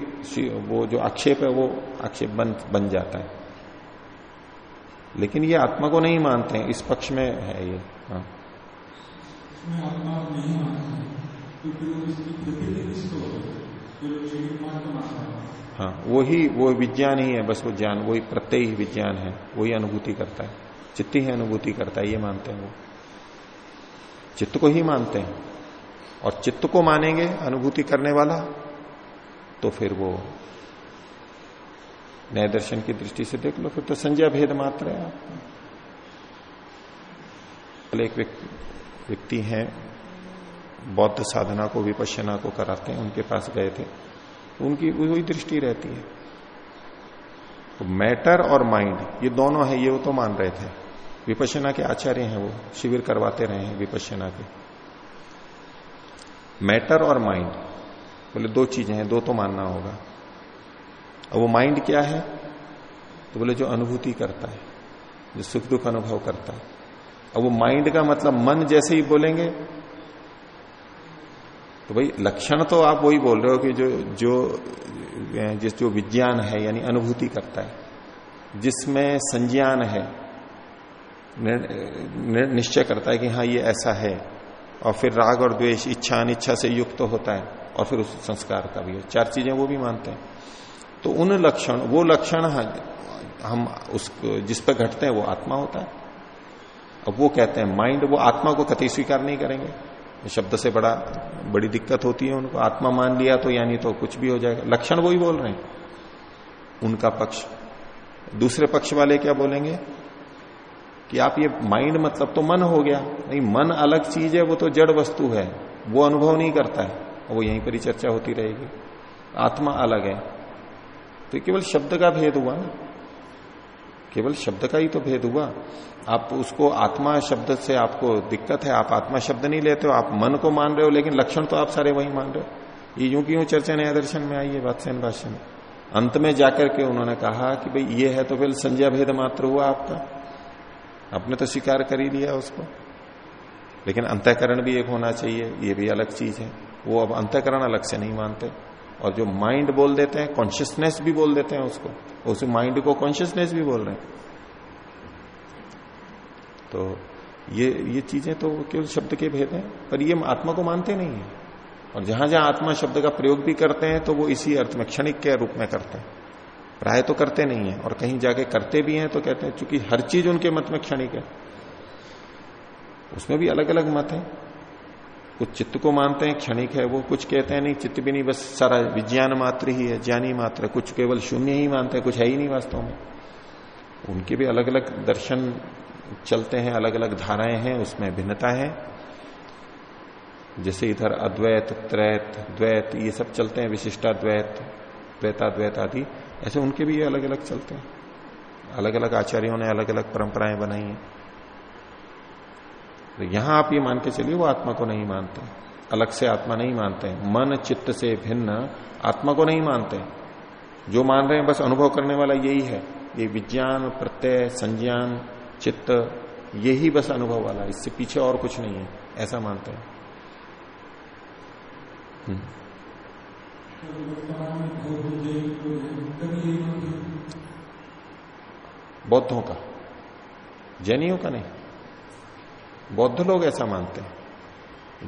वो जो आक्षेप है, वो आक्षेप बन बन जाता है। लेकिन ये आत्मा को नहीं मानते हैं, इस पक्ष में है ये हाँ। आत्मा नहीं मानते क्योंकि वो है हाँ वो विज्ञान ही है, बस वो ज्ञान, वही प्रत्यय ही विज्ञान है, वही अनुभूति करता है। चित्त ही अनुभूति करता है, ये मानते हैं वो। चित्त को ही मानते हैं। और चित्त को मानेंगे, अनुभूति करने वाला तो फिर वो न्याय दर्शन की दृष्टि से देख लो, फिर तो संज्ञा भेद मात्र है। आप एक व्यक्ति हैं बौद्ध साधना को, विपश्यना को कराते हैं, उनके पास गए थे। उनकी वही दृष्टि रहती है। तो मैटर और माइंड, ये दोनों है, ये वो तो मान रहे थे। विपश्यना के आचार्य हैं वो, शिविर करवाते रहे हैं विपश्यना के। मैटर और माइंड, बोले दो चीज़ें हैं, दो तो मानना होगा। अब वो माइंड क्या है? तो बोले जो अनुभूति करता है, जो सुख दुख अनुभव करता है। अब वो माइंड का मतलब मन जैसे ही बोलेंगे तो भाई लक्षण तो आप वही बोल रहे हो कि जो जो जिस, जो विज्ञान है, यानी अनुभूति करता है, जिसमें संज्ञान है निश्चय करता है कि हाँ ये ऐसा है, और फिर राग और द्वेष, इच्छा अनिच्छा से युक्त तो होता है, और फिर उस संस्कार का भी है। चार चीज़ें वो भी मानते हैं। तो उन लक्षण, वो लक्षण हम उस, जिस पर घटते हैं, वो आत्मा होता है। अब वो कहते हैं, माइंड, वो आत्मा को कति स्वीकार नहीं करेंगे। शब्द से बड़ा बड़ी दिक्कत होती है उनको। आत्मा मान लिया तो यानी तो कुछ भी हो जाएगा। लक्षण वही बोल रहे हैं। उनका पक्ष। दूसरे पक्ष वाले क्या बोलेंगे? कि आप ये माइंड मतलब तो मन हो गया। नहीं, मन अलग चीज़ है, वो तो जड़ वस्तु है। वो अनुभव नहीं करता है। वो यहीं पर ही चर्चा होती रहेगी। आत्मा अलग है। तो केवल शब्द का भेद हुआ ना। केवल शब्द का ही तो भेद हुआ। आप उसको आत्मा शब्द से आपको दिक्कत है, आप आत्मा शब्द नहीं लेते हो, आप मन को मान रहे हो, लेकिन लक्षण तो आप सारे वही मान रहे हो। ये यूँ की यूँ चर्चा नया दर्शन में आई है वात्स्यन भाष्य में। अंत में जाकर के उन्होंने कहा कि भाई, ये है तो फिर संज्ञा भेद मात्र हुआ आपका। आपने तो स्वीकार कर ही लिया उसको। लेकिन अंतकरण भी एक होना चाहिए, ये भी अलग चीज़ है। वो अब अंतकरण अलग से नहीं मानते। और जो माइंड बोल देते हैं कॉन्शियसनेस भी बोल देते हैं उसको। उस माइंड को कॉन्शियसनेस भी बोल रहे हैं। तो ये ये चीज़ें तो केवल शब्द के भेद हैं, पर ये आत्मा को मानते नहीं है। और जहाँ जहाँ आत्मा शब्द का प्रयोग भी करते हैं तो वो इसी अर्थ में, क्षणिक के रूप में करते हैं। प्राय तो करते नहीं है, और कहीं जाके करते भी हैं तो कहते हैं, चूँकि हर चीज़ उनके मत में क्षणिक है। उसमें भी अलग अलग मत है। कुछ चित्त को मानते हैं, क्षणिक है, वो कुछ कहते हैं नहीं, चित्त भी नहीं, बस सारा विज्ञान मात्र ही है, ज्ञानी मात्र कुछ केवल शून्य ही मानते हैं, कुछ है ही नहीं वास्तव में। उनके भी अलग अलग दर्शन चलते हैं अलग अलग धाराएँ हैं, उसमें भिन्नता है। जैसे इधर अद्वैत, त्रैत, द्वैत, ये सब चलते हैं विशिष्टाद्वैत द्वैताद्वैत आदि, ऐसे उनके भी ये अलग अलग चलते हैं। अलग अलग आचार्यों ने अलग अलग परंपराएँ बनाई हैं। तो यहाँ आप ये मान के चलिए, वो आत्मा को नहीं मानते। अलग से आत्मा नहीं मानते। मन चित्त से भिन्न आत्मा को नहीं मानते। जो मान रहे हैं, बस अनुभव करने वाला यही है। ये विज्ञान, प्रत्यय, संज्ञान, चित्त, यही बस अनुभव वाला इससे पीछे और कुछ नहीं है। ऐसा मानते हैं। बौद्धों का। जैनियों का नहीं। बौद्ध लोग ऐसा मानते हैं।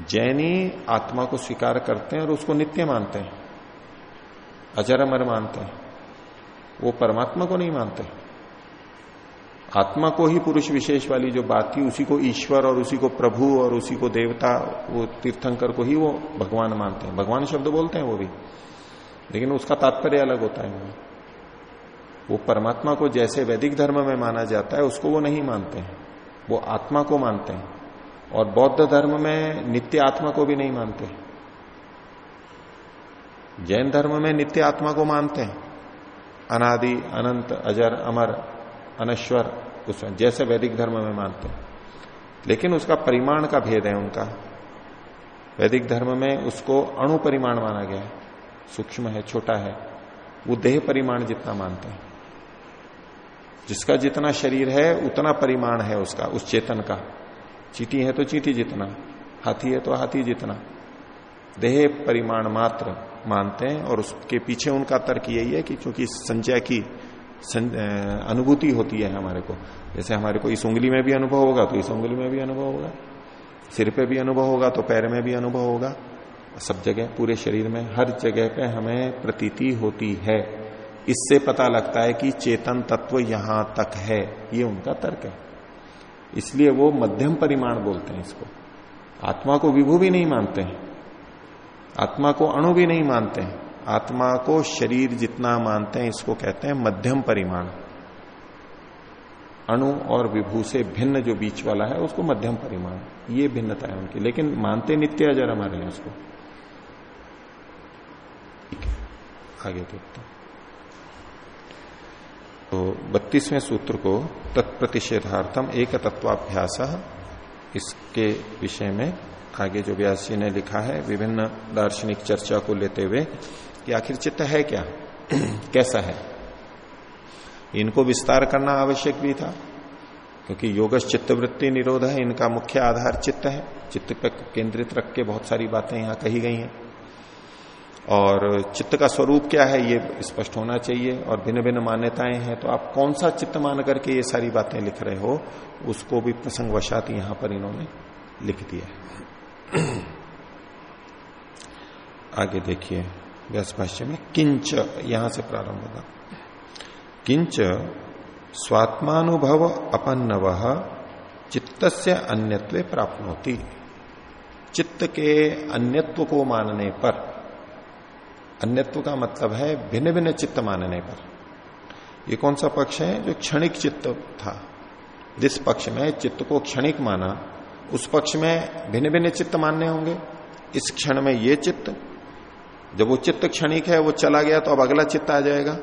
जैनी आत्मा को स्वीकार करते हैं और उसको नित्य मानते हैं। अजर अमर मानते हैं। वो परमात्मा को नहीं मानते। आत्मा को ही पुरुष विशेष वाली जो बात थी उसी को ईश्वर और उसी को प्रभु और उसी को देवता, वो तीर्थंकर को ही वो भगवान मानते हैं। भगवान शब्द बोलते हैं वो भी। लेकिन उसका तात्पर्य अलग होता है। वो परमात्मा को जैसे वैदिक धर्म में माना जाता है, उसको वो नहीं मानते हैं। वो आत्मा को मानते हैं। और बौद्ध धर्म में नित्य आत्मा को भी नहीं मानते। जैन धर्म में नित्य आत्मा को मानते हैं। अनादि, अनंत, अजर, अमर, अनश्वर, उस जैसे वैदिक धर्म में मानते हैं। लेकिन उसका परिमाण का भेद है उनका। वैदिक धर्म में उसको अणु परिमाण माना गया है। सूक्ष्म है, छोटा है। वो देह परिमाण जितना मानते हैं। जिसका जितना शरीर है, उतना परिमाण है उसका, उस चेतन का। चीटी है तो चीटी जितना, हाथी है तो हाथी जितना। देह परिमाण मात्र मानते हैं और उसके पीछे उनका तर्क यही है कि क्योंकि संचय की अनुभूति होती है हमारे को, जैसे हमारे को इस उंगली में भी अनुभव होगा तो इस उंगली में भी अनुभव होगा। सिर पे भी अनुभव होगा तो पैर में भी अनुभव होगा। सब जगह, पूरे शरीर में, हर जगह पे हमें प्रतीति होती है। इससे पता लगता है कि चेतन तत्व यहाँ तक है। ये उनका तर्क है। इसलिए वो मध्यम परिमाण बोलते हैं इसको। आत्मा को विभू भी नहीं मानते हैं। आत्मा को अणु भी नहीं मानते हैं। आत्मा को शरीर जितना मानते हैं, इसको कहते हैं मध्यम परिमाण। अणु और विभू से भिन्न जो बीच वाला है, उसको मध्यम परिमाण। ये भिन्नता है उनकी। लेकिन मानते नित्य अजर हमारे हैं उसको। ठीक है। आगे देखते हैं। तो बत्तीसवें सूत्र को तत्प्रतिषेधार्थम एक तत्वाभ्यास इसके विषय में आगे जो व्यास जी ने लिखा है, विभिन्न दार्शनिक चर्चा को लेते हुए कि आखिर चित्त है क्या? कैसा है? इनको विस्तार करना आवश्यक भी था, क्योंकि योगश चित्तवृत्ति निरोध है, इनका मुख्य आधार चित्त है। चित्त पर केंद्रित रख के बहुत सारी बातें यहाँ कही गई हैं। और चित्त का स्वरूप क्या है, ये स्पष्ट होना चाहिए। और भिन्न भिन्न मान्यताएँ हैं तो आप कौन सा चित्त मान करके ये सारी बातें लिख रहे हो, उसको भी प्रसंग वशात यहाँ पर इन्होंने लिख दिया आगे देखिए, व्यास भाष्य में, किंच यहाँ से प्रारंभ होगा। किंच, स्वात्मानुभव चित्त से अन्यत्व प्राप्त होती चित्त के अन्यत्व को मानने पर अन्यत्व का मतलब है भिन्न भिन्न चित्त मानने पर। ये कौन सा पक्ष है? जो क्षणिक चित्त था। जिस पक्ष में चित्त को क्षणिक माना, उस पक्ष में भिन्न भिन्न चित्त मानने होंगे। इस क्षण में ये चित्त, जब वो चित्त क्षणिक है, वो चला गया तो अब अगला चित्त आ जाएगा।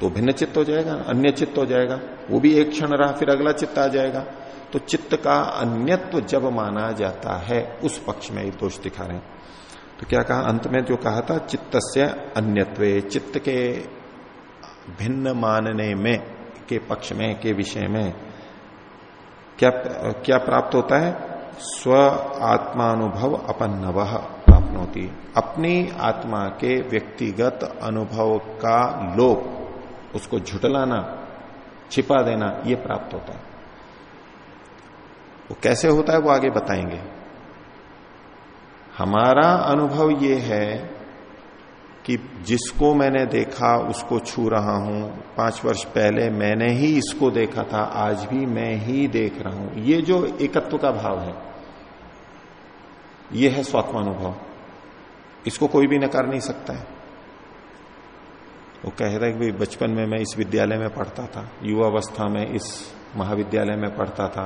तो भिन्न चित्त हो जाएगा, अन्य चित्त हो जाएगा। वो भी एक क्षण रहा, फिर अगला चित्त आ जाएगा। तो चित्त का अन्यत्व जब माना जाता है, उस पक्ष में ये दोष दिखा रहे हैं। तो क्या कहा? अंत में जो कहा था चित्त से अन्यत्व, चित्त के भिन्न मानने में, के पक्ष में, के विषय में क्या क्या प्राप्त होता है? स्व आत्मानुभव अपन्नव प्राप्त होती अपनी आत्मा के व्यक्तिगत अनुभव का लोप, उसको झुटलाना, छिपा देना, ये प्राप्त होता है। वो कैसे होता है, वो आगे बताएँगे। हमारा अनुभव ये है कि जिसको मैंने देखा, उसको छू रहा हूँ। पाँच वर्ष पहले मैंने ही इसको देखा था, आज भी मैं ही देख रहा हूँ। ये जो एकत्व का भाव है, ये है स्वात्मानुभव इसको कोई भी नकार नहीं सकता है। वो कह रहे कि बचपन में मैं इस विद्यालय में पढ़ता था, युवावस्था में इस महाविद्यालय में पढ़ता था।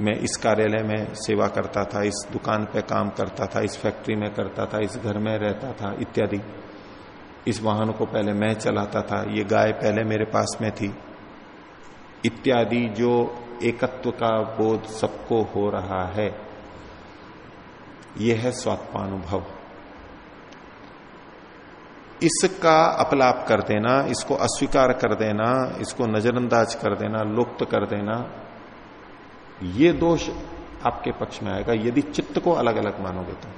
मैं इस कार्यालय में सेवा करता था, इस दुकान पे काम करता था, इस फैक्ट्री में करता था, इस घर में रहता था, इत्यादि। इस वाहन को पहले मैं चलाता था, ये गाय पहले मेरे पास में थी। इत्यादि जो एकत्व का बोध सबको हो रहा है, यह है स्वात्मानुभव। इसका अपलाप कर देना, इसको अस्वीकार कर देना, इसको नजरअंदाज कर देना, लुप्त कर देना ये दोष आपके पक्ष में आएगा, यदि चित्त को अलग अलग मानोगे तो।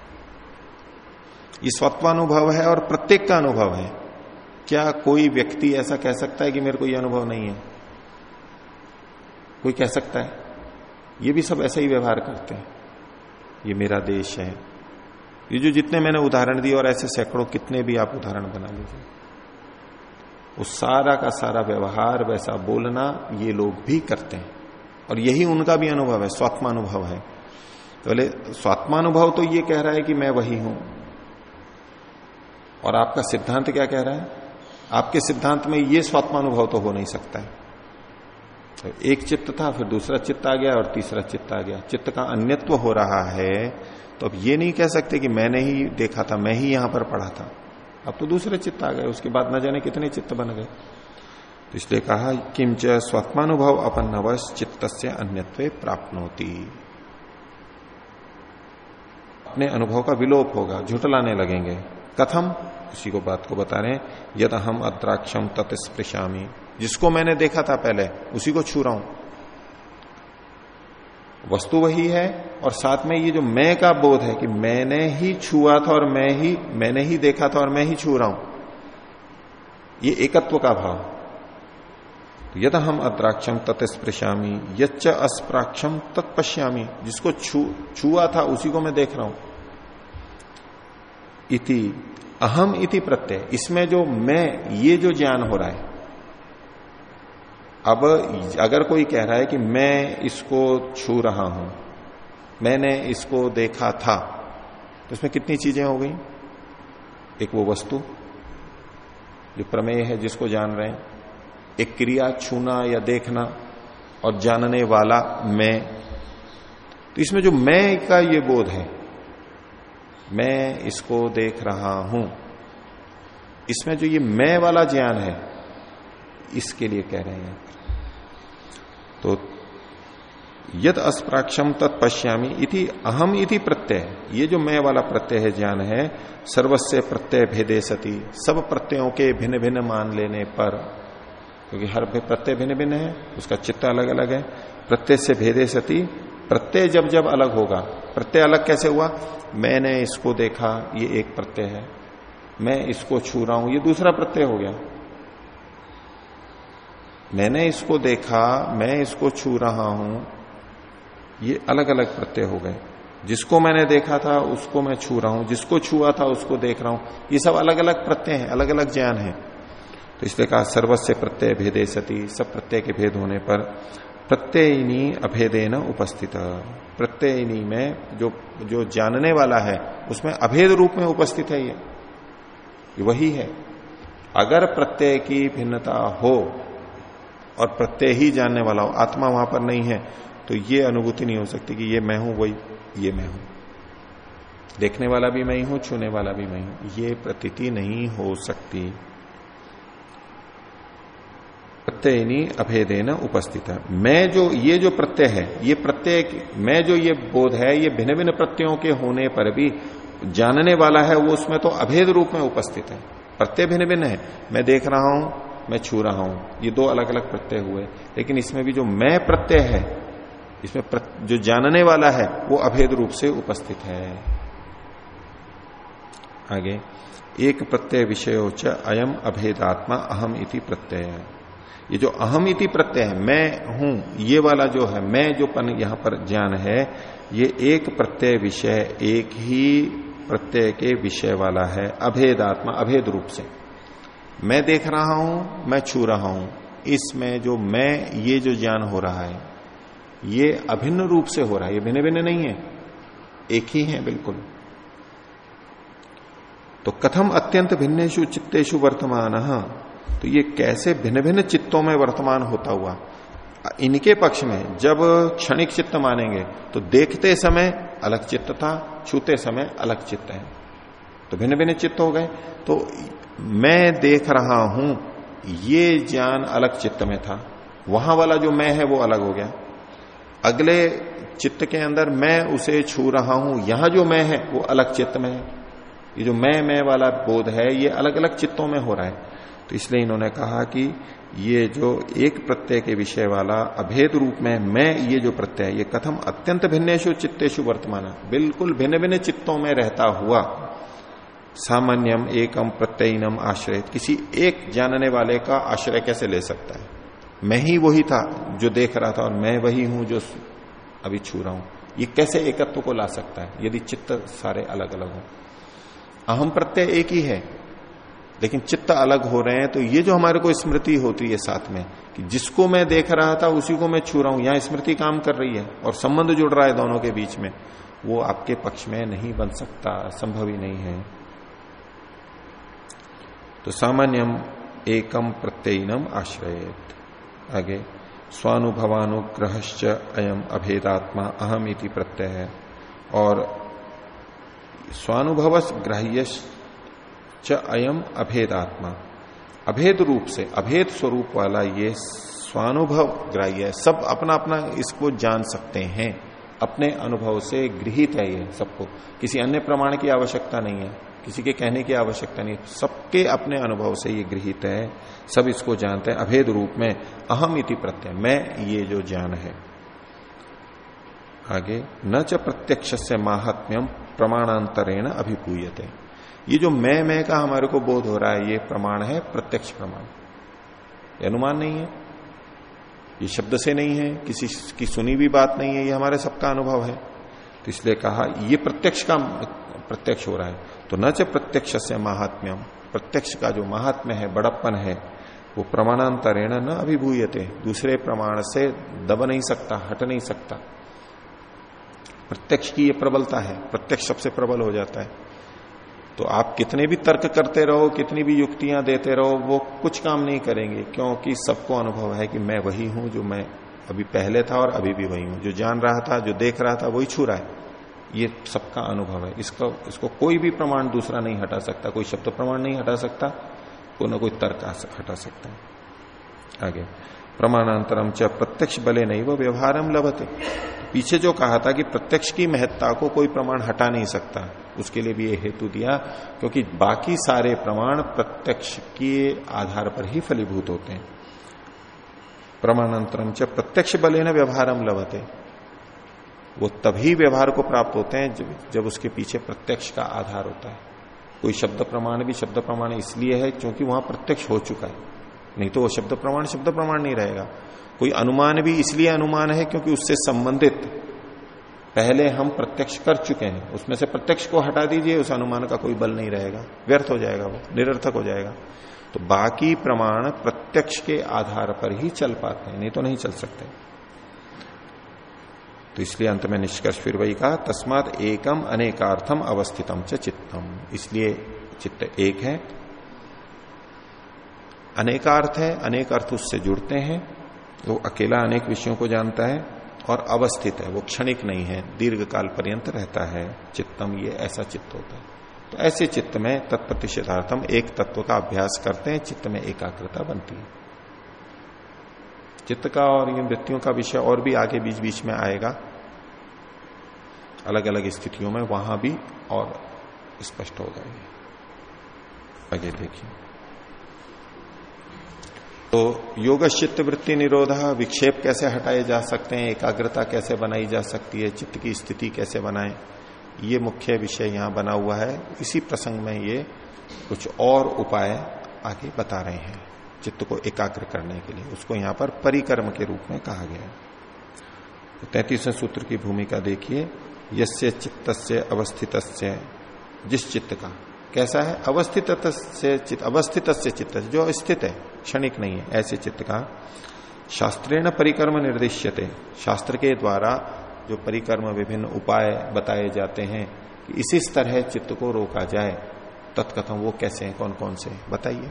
ये स्वत्वानुभव है और प्रत्येक का अनुभव है। क्या कोई व्यक्ति ऐसा कह सकता है कि मेरे को ये अनुभव नहीं है? कोई कह सकता है? ये भी सब ऐसा ही व्यवहार करते हैं। ये मेरा देश है। ये जो जितने मैंने उदाहरण दिए और ऐसे सैकड़ों कितने भी आप उदाहरण बना लीजिए। उस सारा का सारा व्यवहार, वैसा बोलना ये लोग भी करते हैं। और यही उनका भी अनुभव है, स्वात्मानुभव है। तो बोले, स्वात्मानुभव तो ये कह रहा है कि मैं वही हूँ। और आपका सिद्धांत क्या कह रहा है? आपके सिद्धांत में ये स्वात्मानुभव तो हो नहीं सकता है। तो एक चित्त था, फिर दूसरा चित्त आ गया और तीसरा चित्त आ गया। चित्त का अन्यत्व हो रहा है तो अब ये नहीं कह सकते कि मैंने ही देखा था, मैं ही यहाँ पर पढ़ा था। अब तो दूसरे चित्त आ गए, उसके बाद न जाने कितने चित्त बन गए। तो इसलिए कहा किंच स्वात्मानुभव अपन्नवश चित्त से अन्यत्व प्राप्त होती अपने अनुभव का विलोप होगा झुटलाने लगेंगे। कथम? उसी को बात को बता रहे यद हम अद्राक्षम तत्स्पृशामी। जिसको मैंने देखा था पहले, उसी को छू रहा हूँ। वस्तु वही है और साथ में ये जो मैं का बोध है कि मैंने ही छुआ था और मैं ही, मैंने ही देखा था और मैं ही छू रहा हूँ। ये एकत्व का भाव। तो यद हम अद्राक्षम तत्स्पृशामी, यच्च अस्प्राक्षम तत्पश्यामी, जिसको छू, छुआ था उसी को मैं देख रहा हूँ। इति अहम इति प्रत्यय। इसमें जो मैं, ये जो ज्ञान हो रहा है। अब अगर कोई कह रहा है कि मैं इसको छू रहा हूँ, मैंने इसको देखा था तो इसमें कितनी चीज़ें हो गई? एक वो वस्तु, जो प्रमेय है जिसको जान रहे हैं। एक क्रिया छूना या देखना और जानने वाला मैं। तो इसमें जो मैं का ये बोध है, मैं इसको देख रहा हूँ। इसमें जो ये मैं वाला ज्ञान है, इसके लिए कह रहे हैं। तो यद अस्प्राक्षम तत्पश्यामी इति अहम इति प्रत्यय। ये जो मैं वाला प्रत्यय है, ज्ञान है सर्वस्व प्रत्यय भेदे सती। सब प्रत्ययों के भिन्न भिन्न मान लेने पर क्योंकि हर प्रत्यय भिन्न भिन्न है, उसका चित्त अलग अलग है। प्रत्यय से भेदे सती, प्रत्यय जब जब अलग होगा। प्रत्यय अलग कैसे हुआ? मैंने इसको देखा, ये एक प्रत्यय है। मैं इसको छू रहा हूँ, ये दूसरा प्रत्यय हो गया। मैंने इसको देखा, मैं इसको छू रहा हूँ, ये अलग अलग प्रत्यय हो गए। जिसको मैंने देखा था, उसको मैं छू रहा हूँ। जिसको छुआ था, उसको देख रहा हूँ। ये सब अलग अलग प्रत्यय हैं, अलग अलग ज्ञान है। तो इसलिए कहा सर्वस्व प्रत्यय भेदे सती, सब प्रत्यय के भेद होने पर प्रत्ययनी अभेदेन उपस्थित। प्रत्ययनी में जो जो जानने वाला है, उसमें अभेद रूप में उपस्थित है ये। वही है। अगर प्रत्यय की भिन्नता हो और प्रत्यय ही जानने वाला हो, आत्मा वहाँ पर नहीं है तो ये अनुभूति नहीं हो सकती कि ये मैं हूँ, वही ये मैं हूँ। देखने वाला भी मैं ही हूँ, छूने वाला भी मैं हूँ। ये प्रतीति नहीं हो सकती। प्रत्ययनी अभेदेन उपस्थित। मैं जो, ये जो प्रत्यय है, ये प्रत्यय, मैं जो ये बोध है, ये भिन्न भिन्न प्रत्ययों के होने पर भी जानने वाला है, वो उसमें तो अभेद रूप में उपस्थित है। प्रत्यय भिन्न भिन्न है। मैं देख रहा हूँ, मैं छू रहा हूँ। ये दो अलग अलग प्रत्यय हुए। लेकिन इसमें भी जो मैं प्रत्यय है, इसमें जो जानने वाला है, वो अभेद रूप से उपस्थित है। आगे, एक प्रत्यय विषयोच अयम अभेदात्मा अहम इति प्रत्यय। है ये जो अहम इति प्रत्यय है, मैं हूँ, ये वाला जो है, मैं जो पन यहाँ पर ज्ञान है, ये एक प्रत्यय विषय, एक ही प्रत्यय के विषय वाला है, अभेदात्मा, अभेद रूप से। मैं देख रहा हूँ, मैं छू रहा हूँ, इसमें जो मैं, ये जो ज्ञान हो रहा है, ये अभिन्न रूप से हो रहा है, ये भिन्न भिन्न नहीं है, एक ही है बिल्कुल। तो कथम अत्यंत भिन्नेशु चित्तेशु वर्तमान तो ये कैसे भिन्न भिन्न चित्तों में वर्तमान होता हुआ? इनके पक्ष में जब क्षणिक चित्त मानेंगे तो देखते समय अलग चित्त था, छूते समय अलग चित्त है। तो भिन्न भिन्न चित्त हो गए। तो मैं देख रहा हूँ, ये ज्ञान अलग चित्त में था। वहाँ वाला जो मैं है, वो अलग हो गया। अगले चित्त के अंदर मैं उसे छू रहा हूँ, यहाँ जो मैं है, वो अलग चित्त में है। ये जो मैं मैं वाला बोध है, ये अलग अलग चित्तों में हो रहा है। तो इसलिए इन्होंने कहा कि ये जो एक प्रत्यय के विषय वाला अभेद रूप में मैं, ये जो प्रत्यय, ये कथम अत्यंत भिन्नेशु चित्तेशु वर्तमान, बिल्कुल भिन्न भिन्न चित्तों में रहता हुआ, सामान्यम एकम प्रत्ययनम आश्रय, किसी एक जानने वाले का आश्रय कैसे ले सकता है? मैं ही वही था जो देख रहा था और मैं वही हूँ जो अभी छू रहा हूँ। ये कैसे एकत्व को ला सकता है? यदि चित्त सारे अलग अलग हो। अहम प्रत्यय एक ही है। लेकिन चित्त अलग हो रहे हैं तो ये जो हमारे को स्मृति होती है साथ में, कि जिसको मैं देख रहा था, उसी को मैं छू रहा हूँ, यहाँ स्मृति काम कर रही है, और संबंध जुड़ रहा है दोनों के बीच में, वो आपके पक्ष में नहीं बन सकता, संभव ही नहीं है। तो सामान्यम एकम प्रत्ययनम आश्रय आगे, स्वानुभवानुग्रहश्च अयम अभेदात्मा अहम इति प्रत्यय है, और स्वानुभव ग्राह्य च अयम अभेद आत्मा अभेद रूप से, अभेद स्वरूप वाला ये स्वानुभव ग्राह्य है। सब अपना अपना इसको जान सकते हैं। अपने अनुभव से गृहित है ये सबको। किसी अन्य प्रमाण की आवश्यकता नहीं है। किसी के कहने की आवश्यकता नहीं। सबके अपने अनुभव से ये गृहित है। सब इसको जानते हैं। अभेद रूप में अहम इति प्रत्यय। मैं, ये जो ज्ञान है। आगे, न च प्रत्यक्ष से माहात्म्यम प्रमाणांतरेण अभिपूयते ये जो मैं मैं का हमारे को बोध हो रहा है, ये प्रमाण है, प्रत्यक्ष प्रमाण। ये अनुमान नहीं है। ये शब्द से नहीं है। किसी की सुनी भी बात नहीं है। ये हमारे सबका अनुभव है। तो इसलिए कहा, ये प्रत्यक्ष का प्रत्यक्ष हो रहा है। तो न च प्रत्यक्ष से महात्म्यम। प्रत्यक्ष का जो महात्म्य है, बड़प्पन है, वो प्रमाणांतरेण न अभिभूयते। दूसरे प्रमाण से दब नहीं सकता, हट नहीं सकता। प्रत्यक्ष की ये प्रबलता है। प्रत्यक्ष सबसे प्रबल हो जाता है। तो आप कितने भी तर्क करते रहो, कितनी भी युक्तियाँ देते रहो, वो कुछ काम नहीं करेंगे, क्योंकि सबको अनुभव है कि मैं वही हूँ जो मैं अभी पहले था और अभी भी वही हूँ। जो जान रहा था, जो देख रहा था, वही छू रहा है। ये सबका अनुभव है। इसको इसको कोई भी प्रमाण दूसरा नहीं हटा सकता। कोई शब्द प्रमाण नहीं हटा सकता। कोई ना कोई तर्क हटा सकता है। आगे। प्रमाणांतरम च प्रत्यक्ष बले नहीं वो व्यवहारम लभते। पीछे जो कहा था कि प्रत्यक्ष की महत्ता को कोई प्रमाण हटा नहीं सकता उसके लिए भी ये हेतु दिया क्योंकि बाकी सारे प्रमाण प्रत्यक्ष के आधार पर ही फलीभूत होते हैं। प्रमाणांतरम च प्रत्यक्ष बले न व्यवहारम लभते। वो तभी व्यवहार को प्राप्त होते हैं जब, जब उसके पीछे प्रत्यक्ष का आधार होता है। कोई शब्द प्रमाण भी शब्द प्रमाण इसलिए है क्योंकि वहाँ प्रत्यक्ष हो चुका है। नहीं तो वो शब्द प्रमाण शब्द प्रमाण नहीं रहेगा। कोई अनुमान भी इसलिए अनुमान है क्योंकि उससे संबंधित। पहले हम प्रत्यक्ष कर चुके हैं। उसमें से प्रत्यक्ष को हटा दीजिए, उस अनुमान का कोई बल नहीं रहेगा। व्यर्थ हो जाएगा वो, निरर्थक हो जाएगा। तो बाकी प्रमाण प्रत्यक्ष के आधार पर ही चल पाते हैं, नहीं तो नहीं चल सकते। तो इसलिए अंत में निष्कर्ष फिर वही कहा, तस्मात एकम अनेकार्थम अवस्थितम च चित्तम। इसलिए चित्त एक है अनेकार्थ है, अनेक अर्थ उससे जुड़ते हैं। वो अकेला अनेक विषयों को जानता है और अवस्थित है, वो क्षणिक नहीं है दीर्घ काल पर्यंत रहता है। चित्तम, ये ऐसा चित्त होता है। तो ऐसे चित्त में तत्प्रतिषेधार्थम एक तत्व का अभ्यास करते हैं, चित्त में एकाग्रता बनती है। चित्त का और इन वृत्तियों का विषय और भी आगे बीच बीच में आएगा। अलग अलग स्थितियों में वहाँ भी और स्पष्ट होगा ये आगे देखिए। तो योग चित्त वृत्ति निरोध, विक्षेप कैसे हटाए जा सकते हैं, एकाग्रता कैसे बनाई जा सकती है, चित्त की स्थिति कैसे बनाएँ, ये मुख्य विषय यहाँ बना हुआ है। इसी प्रसंग में ये कुछ और उपाय आगे बता रहे हैं, चित्त को एकाग्र करने के लिए। उसको यहाँ पर परिकर्म के रूप में कहा गया है। तो तैतीसवें सूत्र की भूमिका देखिए, यस्य चित्त अवस्थित जिस चित्त का। कैसा है? अवस्थित से चित्त अवस्थित से चित्त जो स्थित है, क्षणिक नहीं है, ऐसे चित्त का शास्त्रेण परिकर्म निर्देश्यते। शास्त्र के द्वारा जो परिकर्म विभिन्न उपाय बताए जाते हैं कि इसी तरह चित्त को रोका जाए, तत्कथम वो कैसे हैं कौन कौन से बताइए।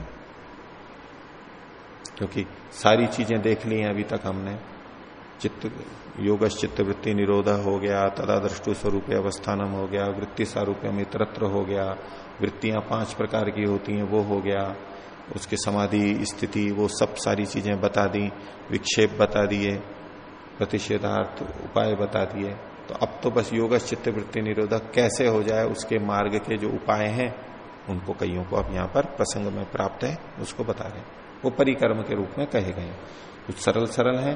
क्योंकि सारी चीज़ें देख ली हैं अभी तक हमने। चित्त योग चित्त वृत्ति निरोध हो गया तदा दृष्टु स्वरूप अवस्थानम हो गया, वृत्ति सारूप्यम इतरत्र हो गया वृत्तियाँ पाँच प्रकार की होती हैं, वो हो गया, उसके समाधि स्थिति, वो सब सारी चीज़ें बता दी, विक्षेप बता दिए, प्रतिषेधार्थ उपाय बता दिए। तो अब तो बस योग चित्त वृत्ति निरोधक कैसे हो जाए, उसके मार्ग के जो उपाय हैं, उनको कईयों को अब यहाँ पर प्रसंग में प्राप्त है, उसको बता रहे वो परिकर्म के रूप में कहे गए कुछ सरल सरल हैं,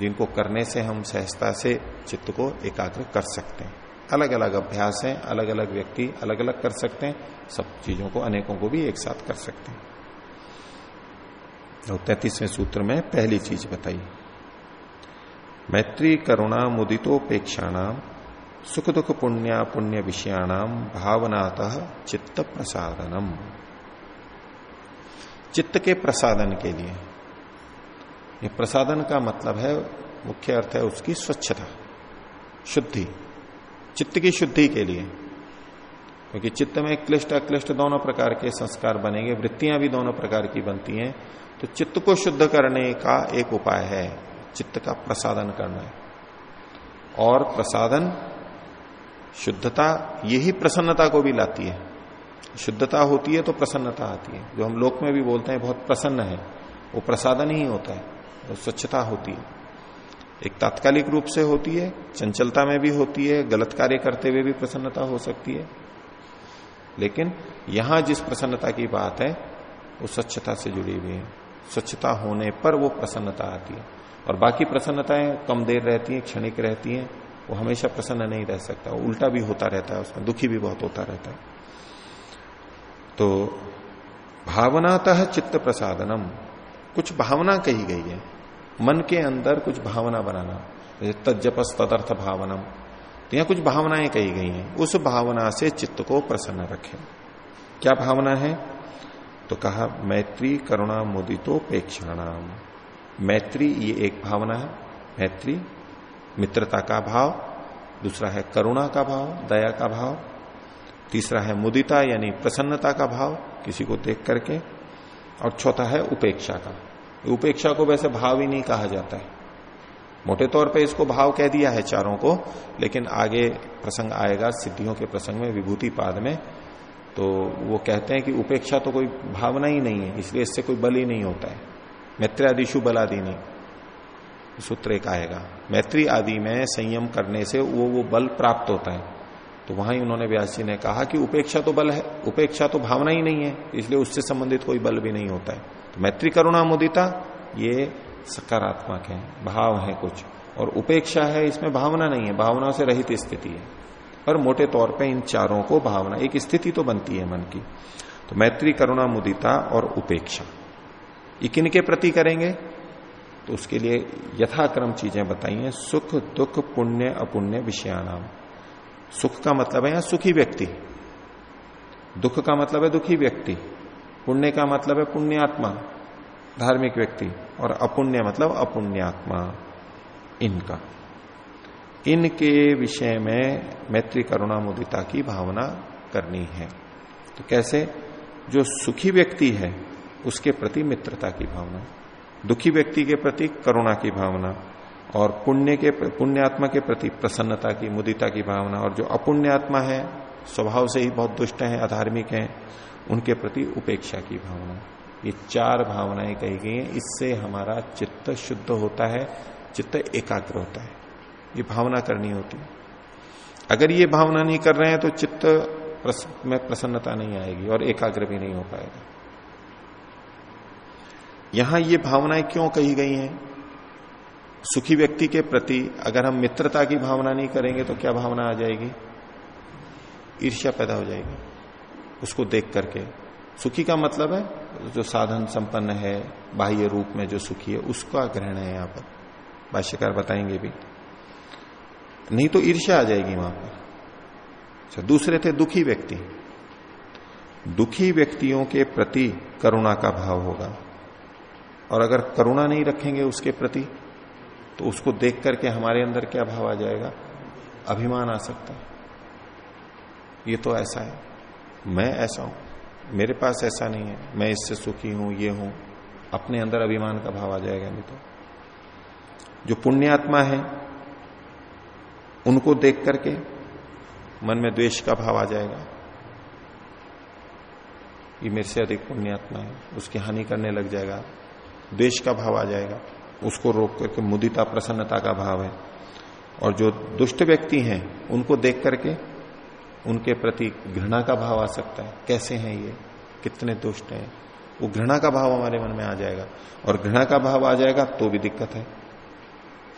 जिनको करने से हम सहजता से चित्त को एकाग्र कर सकते हैं। अलग अलग अभ्यास हैं अलग अलग व्यक्ति अलग अलग कर सकते हैं। सब चीज़ों को, अनेकों को भी एक साथ कर सकते हैं। तो तैतीसवें सूत्र में पहली चीज़ बताई मैत्री करुणा मुदितोपेक्षाणाम सुख दुख पुण्य पुण्य विषयाणाम भावनातः चित्त प्रसादनम चित्त के प्रसादन के लिए। ये प्रसादन का मतलब है, मुख्य अर्थ है उसकी स्वच्छता, शुद्धि। चित्त की शुद्धि के लिए। क्योंकि चित्त में क्लिष्ट, अक्लिष्ट दोनों प्रकार के संस्कार बनेंगे, वृत्तियाँ भी दोनों प्रकार की बनती हैं। तो चित्त को शुद्ध करने का एक उपाय है, चित्त का प्रसादन करना। है और प्रसादन, शुद्धता, यही प्रसन्नता को भी लाती है। शुद्धता होती है तो प्रसन्नता आती है। जो हम लोक में भी बोलते हैं, बहुत प्रसन्न है। वो प्रसादन ही होता है स्वच्छता होती है। एक तात्कालिक रूप से होती है, चंचलता में भी होती है, गलत कार्य करते हुए भी प्रसन्नता हो सकती है। लेकिन यहाँ जिस प्रसन्नता की बात है, वो स्वच्छता से जुड़ी हुई है। स्वच्छता होने पर वो प्रसन्नता आती है। और बाकी प्रसन्नताएँ कम देर रहती हैं, क्षणिक रहती हैं, वो हमेशा प्रसन्न नहीं रह सकता। उल्टा भी होता रहता है, उसमें दुखी भी बहुत होता रहता है। तो भावनातः चित्त प्रसादनम कुछ भावना कही गई है। मन के अंदर कुछ भावना बनाना। तजपस तदर्थ भावनम। तो यहाँ कुछ भावनाएँ कही गई हैं। उस भावना से चित्त को प्रसन्न रखें। क्या भावना है? तो कहा, मैत्री करुणा मुदितोपेक्षाणाम मैत्री ये एक भावना है। मैत्री, मित्रता का भाव। दूसरा है करुणा का भाव, दया का भाव। तीसरा है मुदिता, यानी प्रसन्नता का भाव, किसी को देख करके। और चौथा है उपेक्षा का। उपेक्षा को वैसे भाव ही नहीं कहा जाता है। मोटे तौर पे इसको भाव कह दिया है चारों को, लेकिन आगे प्रसंग आएगा सिद्धियों के प्रसंग में, विभूति पाद में। तो वो कहते हैं कि उपेक्षा तो कोई भावना ही नहीं है, इसलिए इससे कोई बल ही नहीं होता है। मैत्री आदिशु बल आदि नहीं। सूत्र एक आएगा, मैत्री आदि में संयम करने से वो वो बल प्राप्त होता है। तो वहाँ ही उन्होंने व्यास जी ने कहा कि उपेक्षा तो बल है, उपेक्षा तो भावना ही नहीं है, इसलिए उससे संबंधित कोई बल भी नहीं होता है। तो मैत्री करुणा मुदिता, ये सकारात्मक है, भाव है कुछ, और उपेक्षा है, इसमें भावना नहीं है, भावना से रहित स्थिति है। पर मोटे तौर पे इन चारों को भावना, एक स्थिति तो बनती है मन की। तो मैत्री, करुणा, मुदिता और उपेक्षा, ये किन के प्रति करेंगे? तो उसके लिए यथाक्रम चीज़ें बताइए सुख, दुख, पुण्य, अपुण्य विषयानाम सुख का मतलब है यहाँ सुखी व्यक्ति। दुख का मतलब है दुखी व्यक्ति। पुण्य का मतलब है पुण्यात्मा, धार्मिक व्यक्ति। और अपुण्य मतलब अपुण्यात्मा, इनका। इनके विषय में मैत्री करुणा मुदिता की भावना करनी है। तो कैसे? जो सुखी व्यक्ति है, उसके प्रति मित्रता की भावना। दुखी व्यक्ति के प्रति करुणा की भावना। और पुण्य के पुण्यात्मा के प्रति प्रसन्नता की मुदिता की भावना और जो अपुण्यात्मा है स्वभाव से ही बहुत दुष्ट हैं अधार्मिक हैं उनके प्रति उपेक्षा की भावना। ये चार भावनाएँ कही गई हैं। इससे हमारा चित्त शुद्ध होता है चित्त एकाग्र होता है। ये भावना करनी होती है। अगर ये भावना नहीं कर रहे हैं तो चित्त प्रस, में प्रसन्नता नहीं आएगी और एकाग्र भी नहीं हो पाएगा। यहाँ ये भावनाएँ क्यों कही गई हैं? सुखी व्यक्ति के प्रति अगर हम मित्रता की भावना नहीं करेंगे तो क्या भावना आ जाएगी? ईर्ष्या पैदा हो जाएगी। उसको देख करके। सुखी का मतलब है, जो साधन संपन्न है, बाह्य रूप में जो सुखी है, उसका ग्रहण है यहाँ पर। भाष्यकार बताएँगे भी। नहीं तो ईर्ष्या आ जाएगी वहाँ पर। अच्छा दूसरे थे दुखी व्यक्ति। दुखी व्यक्तियों के प्रति करुणा का भाव होगा। और अगर करुणा नहीं रखेंगे उसके प्रति तो उसको देख करके हमारे अंदर क्या भाव आ जाएगा? अभिमान आ सकता है। ये तो ऐसा है। मैं ऐसा हूँ। मेरे पास ऐसा नहीं है। मैं इससे सुखी हूँ, ये हूँ। अपने अंदर अभिमान का भाव आ जाएगा नहीं तो। जो पुण्यात्मा है, उनको देख करके मन में द्वेष का भाव आ जाएगा। ये मेरे से अधिक पुण्यात्मा है। उसकी हानि करने लग जाएगा। द्वेष का भाव आ जाएगा। उसको रोक करके मुदिता, प्रसन्नता का भाव है। और जो दुष्ट व्यक्ति हैं, उनको देख करके उनके प्रति घृणा का भाव आ सकता है। कैसे हैं ये? कितने दुष्ट हैं? वो घृणा का भाव हमारे मन में आ जाएगा। और घृणा का भाव आ जाएगा तो भी दिक्कत है।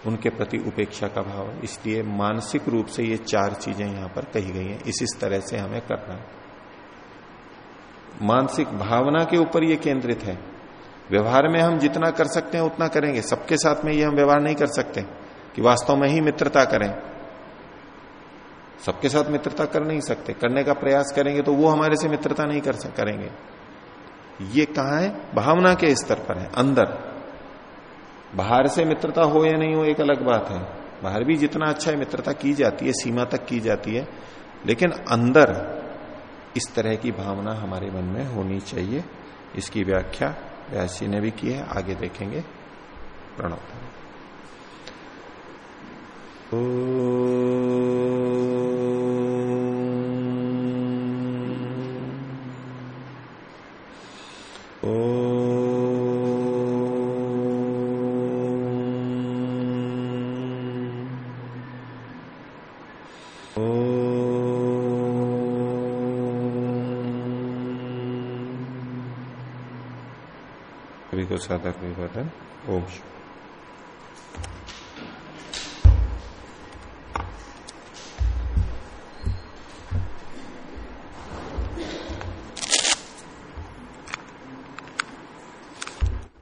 उनके प्रति उपेक्षा का भाव है। इसलिए मानसिक रूप से ये चार चीज़ें यहाँ पर कही गई हैं। इस इस तरह से हमें करना है। मानसिक भावना के ऊपर ये केंद्रित है। व्यवहार में हम जितना कर सकते हैं उतना करेंगे। सबके साथ में ये हम व्यवहार नहीं कर सकते कि वास्तव में ही मित्रता करें। सबके साथ मित्रता कर नहीं सकते। करने का प्रयास करेंगे तो वो हमारे से मित्रता नहीं कर सक, करेंगे। ये कहा है? भावना के स्तर पर है अंदर। बाहर से मित्रता हो या नहीं हो एक अलग बात है। बाहर भी जितना अच्छा है मित्रता की जाती है सीमा तक की जाती है। लेकिन अंदर इस तरह की भावना हमारे मन में होनी चाहिए। इसकी व्याख्या व्यासी ने भी की है आगे देखेंगे। प्रणव साधक विवरण ओम